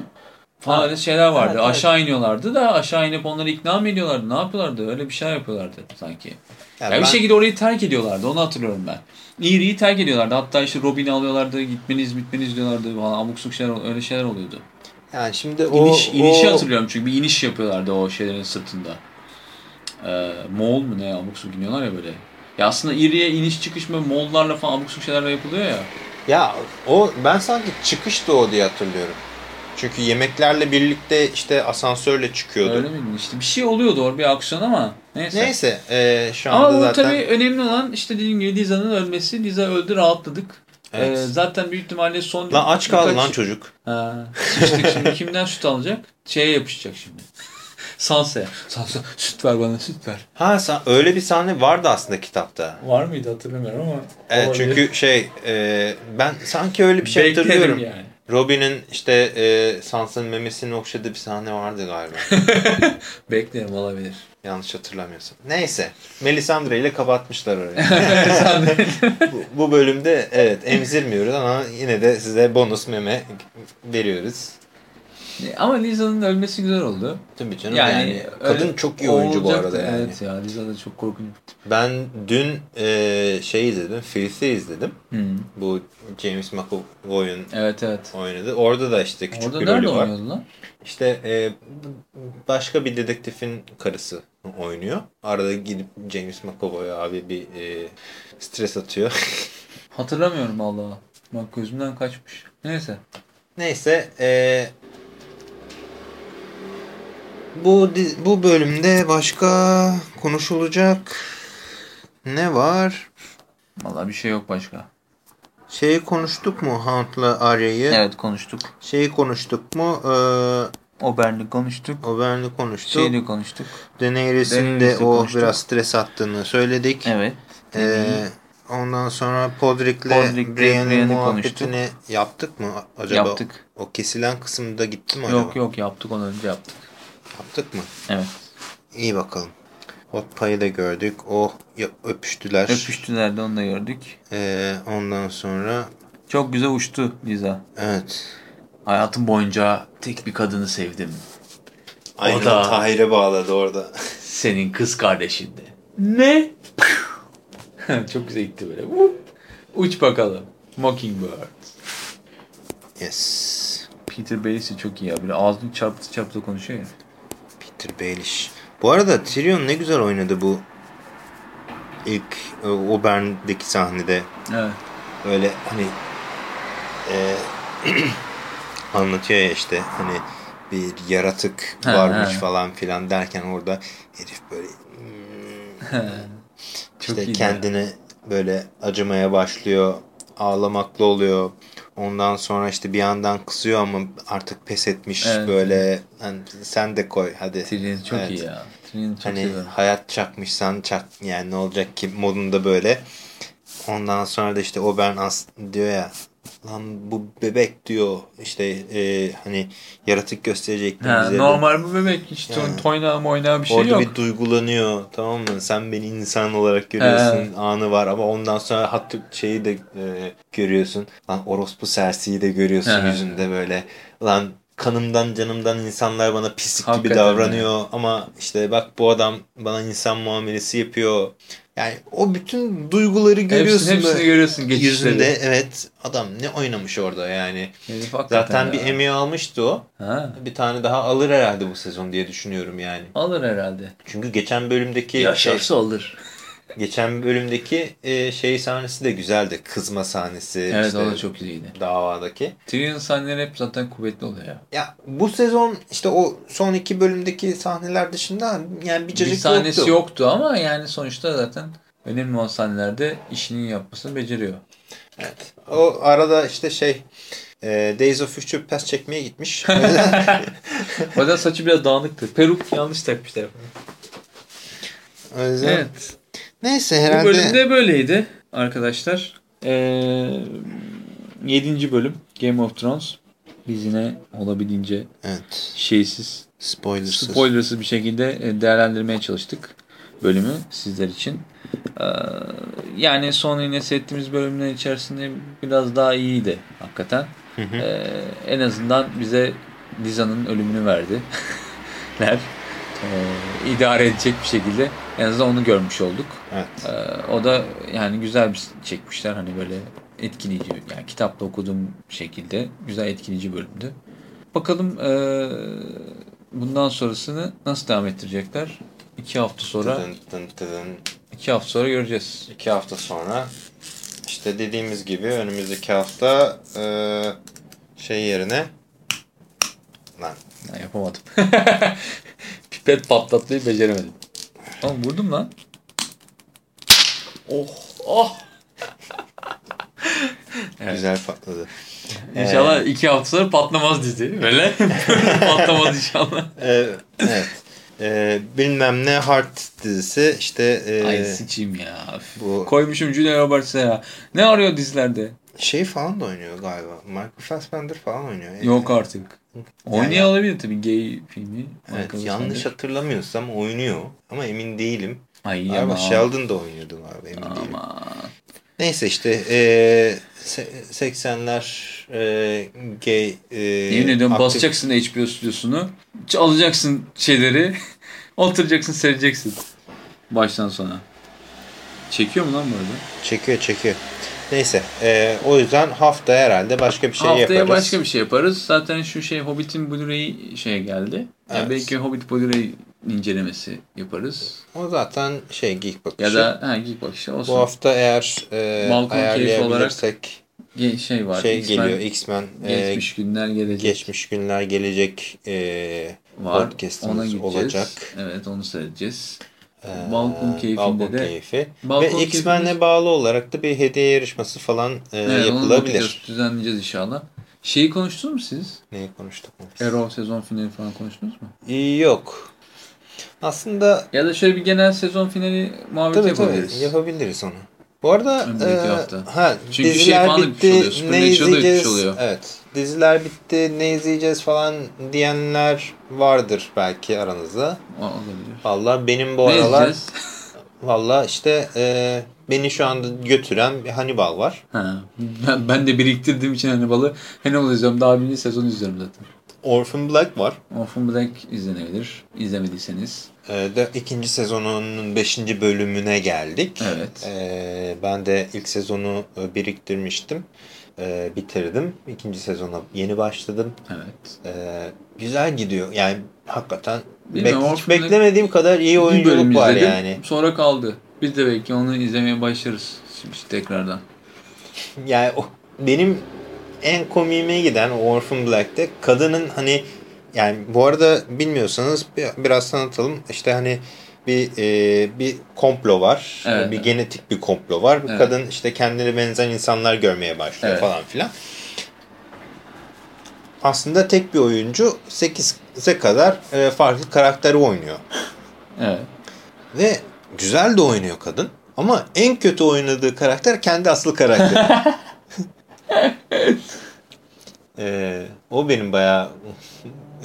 Speaker 2: Falan öyle şeyler vardı.
Speaker 1: evet, evet.
Speaker 2: aşağı iniyorlardı da aşağı inip onları ikna mı ediyorlardı? Ne yapıyorlardı? Öyle bir şeyler yapıyorlardı sanki.
Speaker 1: Yani
Speaker 2: Ya bir
Speaker 1: ben-
Speaker 2: şekilde orayı terk ediyorlardı. Onu hatırlıyorum ben. Erie'yi terk ediyorlardı. Hatta işte Robin'i alıyorlardı. Gitmeniz bitmeniz diyorlardı. Falan. Abuk subuk şeyler öyle şeyler oluyordu.
Speaker 1: yani şimdi o,
Speaker 2: İniş, inişi
Speaker 1: o-
Speaker 2: hatırlıyorum çünkü bir iniş yapıyorlardı o şeylerin sırtında. Ee, Moğol mu ne abuk subuk iniyorlar ya böyle. Ya aslında Erie'ye iniş çıkış mı Moğollarla falan abuk şeylerle yapılıyor ya.
Speaker 1: Ya o ben sanki çıkıştı o diye hatırlıyorum. Çünkü yemeklerle birlikte işte asansörle çıkıyordu.
Speaker 2: Öyle mi? İşte bir şey oluyordu orada bir aksiyon ama neyse.
Speaker 1: Neyse e, şu anda
Speaker 2: Ama
Speaker 1: zaten
Speaker 2: tabii önemli olan işte dediğim gibi Liza'nın ölmesi. Liza öldü rahatladık.
Speaker 1: Evet.
Speaker 2: Ee, zaten büyük ihtimalle son...
Speaker 1: lan aç kaldı lan çocuk.
Speaker 2: Ha, sıçtık şimdi kimden süt alacak? Şeye yapışacak şimdi. Sansa'ya. Sansa süt ver bana süt ver.
Speaker 1: Ha sa- öyle bir sahne vardı aslında kitapta.
Speaker 2: Var mıydı hatırlamıyorum ama.
Speaker 1: Evet
Speaker 2: olabilir.
Speaker 1: çünkü şey e, ben sanki öyle bir şey
Speaker 2: Bekledim
Speaker 1: hatırlıyorum.
Speaker 2: yani.
Speaker 1: Robin'in işte e, Sansa'nın memesini okşadığı bir sahne vardı galiba.
Speaker 2: Beklerim olabilir.
Speaker 1: Yanlış hatırlamıyorsam. Neyse. Melisandre ile kapatmışlar orayı. bu, bu bölümde evet emzirmiyoruz ama yine de size bonus meme veriyoruz.
Speaker 2: Ama Liza'nın ölmesi güzel oldu.
Speaker 1: Tabii canım
Speaker 2: Yani,
Speaker 1: yani, kadın çok iyi oyuncu bu arada yani.
Speaker 2: Evet ya Liza da çok korkunç. bir tip.
Speaker 1: Ben dün e, şey izledim, Filth'i izledim.
Speaker 2: Hmm.
Speaker 1: Bu James McAvoy'un
Speaker 2: Evet evet.
Speaker 1: oynadı. Orada da işte küçük
Speaker 2: Orada
Speaker 1: bir
Speaker 2: nerede
Speaker 1: rolü var.
Speaker 2: oynuyordu lan?
Speaker 1: İşte e, başka bir dedektifin karısı oynuyor. Arada gidip James McAvoy abi bir e, stres atıyor.
Speaker 2: Hatırlamıyorum Allah. Bak gözümden kaçmış. Neyse.
Speaker 1: Neyse e, bu bu bölümde başka konuşulacak ne var?
Speaker 2: Vallahi bir şey yok başka.
Speaker 1: Şeyi konuştuk mu Hunt'la Arya'yı?
Speaker 2: Evet konuştuk.
Speaker 1: Şeyi konuştuk mu? Ee,
Speaker 2: Ober'le konuştuk.
Speaker 1: Oberyn'i konuştuk.
Speaker 2: Şeyle konuştuk.
Speaker 1: Daenerys'in de o
Speaker 2: konuştuk.
Speaker 1: biraz stres attığını söyledik.
Speaker 2: Evet.
Speaker 1: Ee, ondan sonra Podrick'le
Speaker 2: Podrick'le
Speaker 1: Brienne'in
Speaker 2: Brienne'i
Speaker 1: muhabbetini yaptık mı acaba?
Speaker 2: Yaptık.
Speaker 1: O kesilen kısımda gitti mi acaba?
Speaker 2: Yok yok yaptık onu önce yaptık.
Speaker 1: Yaptık mı?
Speaker 2: Evet.
Speaker 1: İyi bakalım. Hot Pie'ı da gördük. O ya- öpüştüler.
Speaker 2: Öpüştüler de onu da gördük.
Speaker 1: Ee, ondan sonra
Speaker 2: Çok güzel uçtu Liza.
Speaker 1: evet.
Speaker 2: Hayatım boyunca tek bir kadını sevdim.
Speaker 1: Aynı
Speaker 2: da-
Speaker 1: Tahir'e bağladı orada.
Speaker 2: Senin kız kardeşin de. Ne? Çok güzel gitti böyle. Uç bakalım. Mockingbird.
Speaker 1: yes.
Speaker 2: Peter Bailey çok iyi ya. Böyle ağzını çarptı çarptı konuşuyor ya.
Speaker 1: Peter Baelish. Bu arada Tyrion ne güzel oynadı bu ilk e, Obern'deki sahnede.
Speaker 2: Evet.
Speaker 1: Böyle hani e, anlatıyor ya işte hani bir yaratık
Speaker 2: Ha,
Speaker 1: varmış
Speaker 2: ha.
Speaker 1: falan filan derken orada herif böyle hmm, işte kendini böyle acımaya başlıyor. Ağlamaklı oluyor. Ondan sonra işte bir yandan kızıyor ama artık pes etmiş
Speaker 2: Evet.
Speaker 1: böyle hani sen de koy hadi.
Speaker 2: Tyrion çok
Speaker 1: Evet.
Speaker 2: iyi ya. Tyrion'u çok
Speaker 1: Hani
Speaker 2: seviyorum.
Speaker 1: hayat çakmışsan çak yani ne olacak ki modunda böyle. Ondan sonra da işte Oberyn as diyor ya lan bu bebek diyor işte e, hani yaratık gösterecektin
Speaker 2: Ha,
Speaker 1: bize.
Speaker 2: normal bu bebek hiç
Speaker 1: Yani.
Speaker 2: toynağı moynağı bir şey
Speaker 1: Orada
Speaker 2: yok.
Speaker 1: bir duygulanıyor tamam mı? Sen beni insan olarak görüyorsun anı var ama ondan sonra hatta şeyi de e, görüyorsun. Lan orospu sersiyi de görüyorsun yüzünde böyle. Lan kanımdan canımdan insanlar bana pislik gibi
Speaker 2: Hakikaten
Speaker 1: davranıyor ama işte bak bu adam bana insan muamelesi yapıyor. Yani o bütün duyguları görüyorsun.
Speaker 2: Hepsini, hepsini görüyorsun geçişleri.
Speaker 1: Yüzünde evet adam ne oynamış orada yani.
Speaker 2: Herif
Speaker 1: Zaten bir. Emmy almıştı o.
Speaker 2: Ha,
Speaker 1: Bir tane daha alır herhalde bu sezon diye düşünüyorum yani.
Speaker 2: alır herhalde.
Speaker 1: Çünkü geçen bölümdeki şey,
Speaker 2: Yaşarsa alır.
Speaker 1: Geçen bölümdeki e, şey sahnesi de güzeldi. Kızma sahnesi.
Speaker 2: Evet
Speaker 1: işte
Speaker 2: o da çok iyiydi.
Speaker 1: Davadaki.
Speaker 2: Tyrion sahneleri hep zaten kuvvetli oluyor ya.
Speaker 1: Ya bu sezon işte o son iki bölümdeki sahneler dışında yani bir cacık
Speaker 2: bir sahnesi
Speaker 1: yoktu.
Speaker 2: yoktu ama yani sonuçta zaten önemli olan sahnelerde işini yapmasını beceriyor.
Speaker 1: Evet. O arada işte şey e, Days of Future Past çekmeye gitmiş. O yüzden
Speaker 2: saçı biraz dağınıktı. Peruk yanlış takmışlar.
Speaker 1: o yüzden-
Speaker 2: Evet.
Speaker 1: Neyse
Speaker 2: Bu
Speaker 1: herhalde
Speaker 2: bölümde böyleydi arkadaşlar. Ee, 7. bölüm Game of Thrones. Biz yine olabildiğince
Speaker 1: evet.
Speaker 2: şeysiz,
Speaker 1: Spoilersız.
Speaker 2: spoilersız bir şekilde e, değerlendirmeye çalıştık bölümü sizler için. Ee, yani son yine seyrettiğimiz bölümler içerisinde biraz daha iyiydi hakikaten.
Speaker 1: Hı hı.
Speaker 2: Ee, en azından bize Liza'nın ölümünü verdi. Ee, idare edecek bir şekilde en azından onu görmüş olduk.
Speaker 1: Evet.
Speaker 2: Ee, o da yani güzel bir çekmişler hani böyle etkileyici yani kitapta okuduğum şekilde güzel etkileyici bölümdü. Bakalım ee, bundan sonrasını nasıl devam ettirecekler? İki hafta sonra
Speaker 1: Tıdın tıdın tıdın.
Speaker 2: iki hafta sonra göreceğiz.
Speaker 1: İki hafta sonra işte dediğimiz gibi önümüzdeki hafta e, şey yerine lan
Speaker 2: Ben yapamadım. Pipet patlatmayı beceremedim. Oğlum vurdum lan. Oh oh. Evet.
Speaker 1: güzel patladı.
Speaker 2: İnşallah iki hafta sonra patlamaz dizi. Böyle patlamaz inşallah.
Speaker 1: Ee, evet. Ee, bilmem ne Heart dizisi işte e,
Speaker 2: Ay sıçayım ya.
Speaker 1: bu
Speaker 2: Koymuşum Julia Roberts'a ya. Ne arıyor dizilerde?
Speaker 1: şey falan da oynuyor galiba. Michael Fassbender falan oynuyor.
Speaker 2: Yok artık. Oynuyor
Speaker 1: Yani-
Speaker 2: olabilir tabii gay filmi.
Speaker 1: Evet, yanlış hatırlamıyorsam oynuyor ama emin değilim.
Speaker 2: Ay
Speaker 1: Galiba
Speaker 2: ama.
Speaker 1: Sheldon da oynuyordu galiba emin değilim.
Speaker 2: Ama.
Speaker 1: Neyse işte se- 80'ler eee, gay eee,
Speaker 2: Yemin ediyorum
Speaker 1: aktif-
Speaker 2: basacaksın HBO stüdyosunu. Alacaksın şeyleri. oturacaksın seyredeceksin. Baştan sona. Çekiyor mu lan arada?
Speaker 1: Çekiyor çekiyor. Neyse eee, o yüzden haftaya herhalde başka bir şey
Speaker 2: Haftaya
Speaker 1: yaparız.
Speaker 2: başka bir şey yaparız. Zaten şu şey Hobbit'in Blu-ray şeye geldi. Yani
Speaker 1: Evet.
Speaker 2: belki Hobbit Blu-ray incelemesi yaparız.
Speaker 1: O zaten şey geek bakışı.
Speaker 2: Ya da ha geek bakışı olsun.
Speaker 1: Bu hafta eğer eee
Speaker 2: Balkon
Speaker 1: ayarlayabilirsek
Speaker 2: Ge- şey var.
Speaker 1: şey geliyor X-Men eee,
Speaker 2: Geçmiş günler gelecek.
Speaker 1: geçmiş günler gelecek eee
Speaker 2: var.
Speaker 1: podcastımız olacak.
Speaker 2: Evet onu seyredeceğiz.
Speaker 1: Eee,
Speaker 2: Balkon keyfinde
Speaker 1: Balkon
Speaker 2: de-
Speaker 1: keyfi.
Speaker 2: Balkon
Speaker 1: Ve X-Men'le
Speaker 2: keyfimiz-
Speaker 1: bağlı olarak da bir hediye yarışması falan eee,
Speaker 2: Evet,
Speaker 1: yapılabilir.
Speaker 2: düzenleyeceğiz inşallah. Şeyi konuştunuz mu siz?
Speaker 1: Neyi konuştuk?
Speaker 2: Arrow sezon finali falan konuştunuz mu?
Speaker 1: Yok. Aslında
Speaker 2: Ya da şöyle bir genel sezon finali muhabbeti
Speaker 1: tabii
Speaker 2: yapabiliriz.
Speaker 1: tabii yapabiliriz onu. Bu arada
Speaker 2: Önümüzdeki
Speaker 1: e,
Speaker 2: hafta.
Speaker 1: ha,
Speaker 2: Çünkü şey
Speaker 1: diziler
Speaker 2: falan da
Speaker 1: bitti
Speaker 2: oluyor. Da
Speaker 1: ne
Speaker 2: bitmiş
Speaker 1: izleyeceğiz?
Speaker 2: oluyor.
Speaker 1: Evet. Diziler bitti ne izleyeceğiz falan diyenler vardır belki aranızda.
Speaker 2: Olabilir.
Speaker 1: Valla benim bu
Speaker 2: ne
Speaker 1: aralar valla işte e, beni şu anda götüren bir Hannibal var.
Speaker 2: Ha, ben, ben de biriktirdiğim için Hannibal'ı Hannibal izliyorum. Daha birinci sezon izliyorum zaten.
Speaker 1: Orphan Black var.
Speaker 2: Orphan Black izlenebilir. İzlemediyseniz.
Speaker 1: E, de ikinci sezonunun beşinci bölümüne geldik.
Speaker 2: Evet.
Speaker 1: E, ben de ilk sezonu e, biriktirmiştim. E, bitirdim. İkinci sezona yeni başladım.
Speaker 2: Evet.
Speaker 1: Ee, güzel gidiyor. Yani hakikaten bek- hiç beklemediğim kadar iyi oyunculuk var
Speaker 2: izledim.
Speaker 1: yani.
Speaker 2: Sonra kaldı. Biz de belki onu izlemeye başlarız. Şimdi tekrardan.
Speaker 1: Yani o, benim en komiğime giden Orphan Black'te kadının hani yani bu arada bilmiyorsanız bir- biraz tanıtalım. İşte hani bir e, bir komplo var.
Speaker 2: Evet,
Speaker 1: bir
Speaker 2: evet.
Speaker 1: genetik bir komplo var. Bu
Speaker 2: Evet.
Speaker 1: kadın işte kendine benzer insanlar görmeye başlıyor
Speaker 2: Evet.
Speaker 1: falan filan. Aslında tek bir oyuncu 8'e kadar e, farklı karakteri oynuyor.
Speaker 2: Evet.
Speaker 1: Ve güzel de oynuyor kadın. Ama en kötü oynadığı karakter kendi asıl karakteri. Ee, o benim bayağı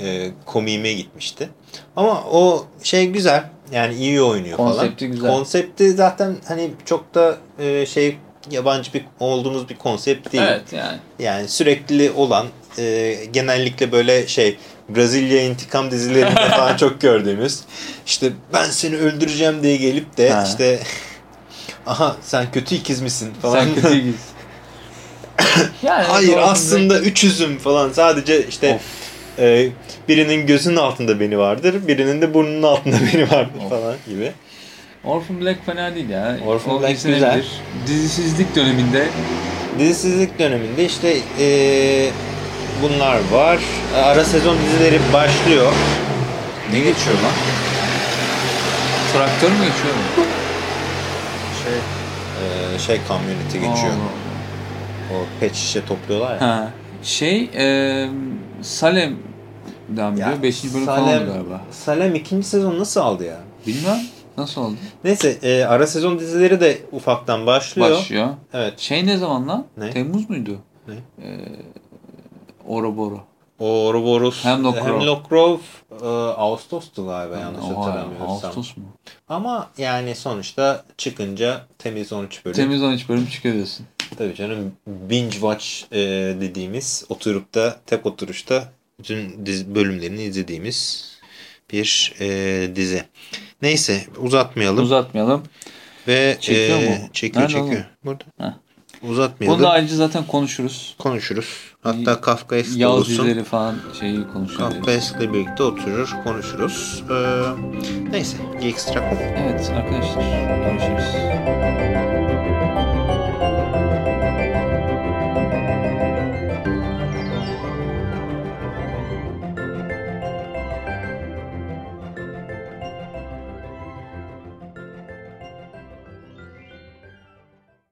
Speaker 1: e, komiğime gitmişti. Ama o şey güzel. Yani iyi oynuyor falan.
Speaker 2: Konsepti güzel.
Speaker 1: Konsepti zaten hani çok da e, şey yabancı bir olduğumuz bir konsept değil.
Speaker 2: Evet yani.
Speaker 1: Yani sürekli olan e, genellikle böyle şey Brezilya intikam dizilerinde falan çok gördüğümüz işte ben seni öldüreceğim diye gelip de
Speaker 2: Ha.
Speaker 1: işte aha sen kötü ikiz misin falan.
Speaker 2: Sen kötü giz. yani
Speaker 1: Hayır aslında üçüzüm falan sadece işte
Speaker 2: Of.
Speaker 1: e, birinin gözünün altında beni vardır birinin de burnunun altında beni vardır
Speaker 2: Of.
Speaker 1: falan gibi.
Speaker 2: Orphan Black fena değil ya.
Speaker 1: Orphan
Speaker 2: O
Speaker 1: Black güzel.
Speaker 2: Dizisizlik döneminde
Speaker 1: Dizisizlik döneminde işte e, bunlar var. Ara sezon dizileri başlıyor.
Speaker 2: ne geçiyor lan? Traktör mü geçiyor mu?
Speaker 1: Şey, e, şey community geçiyor.
Speaker 2: Allah
Speaker 1: O pet şişe topluyorlar ya.
Speaker 2: Ha. Şey e, Salem devam ediyor. Bölüm falan
Speaker 1: Salem,
Speaker 2: oldu galiba.
Speaker 1: Salem ikinci sezon nasıl aldı ya?
Speaker 2: Bilmem. Nasıl oldu?
Speaker 1: Neyse e, ara sezon dizileri de ufaktan başlıyor.
Speaker 2: Başlıyor.
Speaker 1: Evet.
Speaker 2: Şey ne zaman lan?
Speaker 1: Ne?
Speaker 2: Temmuz muydu?
Speaker 1: Ne?
Speaker 2: Ee, Ouroboros.
Speaker 1: O Ouroboros,
Speaker 2: Hemlock Grove.
Speaker 1: Hemlock Grove e, Ağustos'tu galiba yanlış
Speaker 2: Oha,
Speaker 1: hatırlamıyorsam.
Speaker 2: Ağustos mu?
Speaker 1: Ama yani sonuçta çıkınca temiz 13 bölüm.
Speaker 2: Temiz 13 bölüm çıkarıyorsun.
Speaker 1: Tabii canım binge watch e, dediğimiz oturup da tek oturuşta bütün dizi, bölümlerini izlediğimiz bir e, dizi. Neyse uzatmayalım.
Speaker 2: Uzatmayalım.
Speaker 1: Ve
Speaker 2: Çekiyor
Speaker 1: e,
Speaker 2: mu?
Speaker 1: Çekiyor
Speaker 2: Nerede
Speaker 1: çekiyor.
Speaker 2: oğlum?
Speaker 1: Burada.
Speaker 2: Heh.
Speaker 1: Uzatmayalım.
Speaker 2: Bunu da ayrıca zaten konuşuruz.
Speaker 1: Konuşuruz. Hatta Kafkaesk
Speaker 2: Yaz
Speaker 1: olursun.
Speaker 2: dizileri falan şeyi konuşuyoruz.
Speaker 1: Kafkaesk'le birlikte oturur konuşuruz. Ee, neyse. Geekstra.com
Speaker 2: Evet arkadaşlar görüşürüz.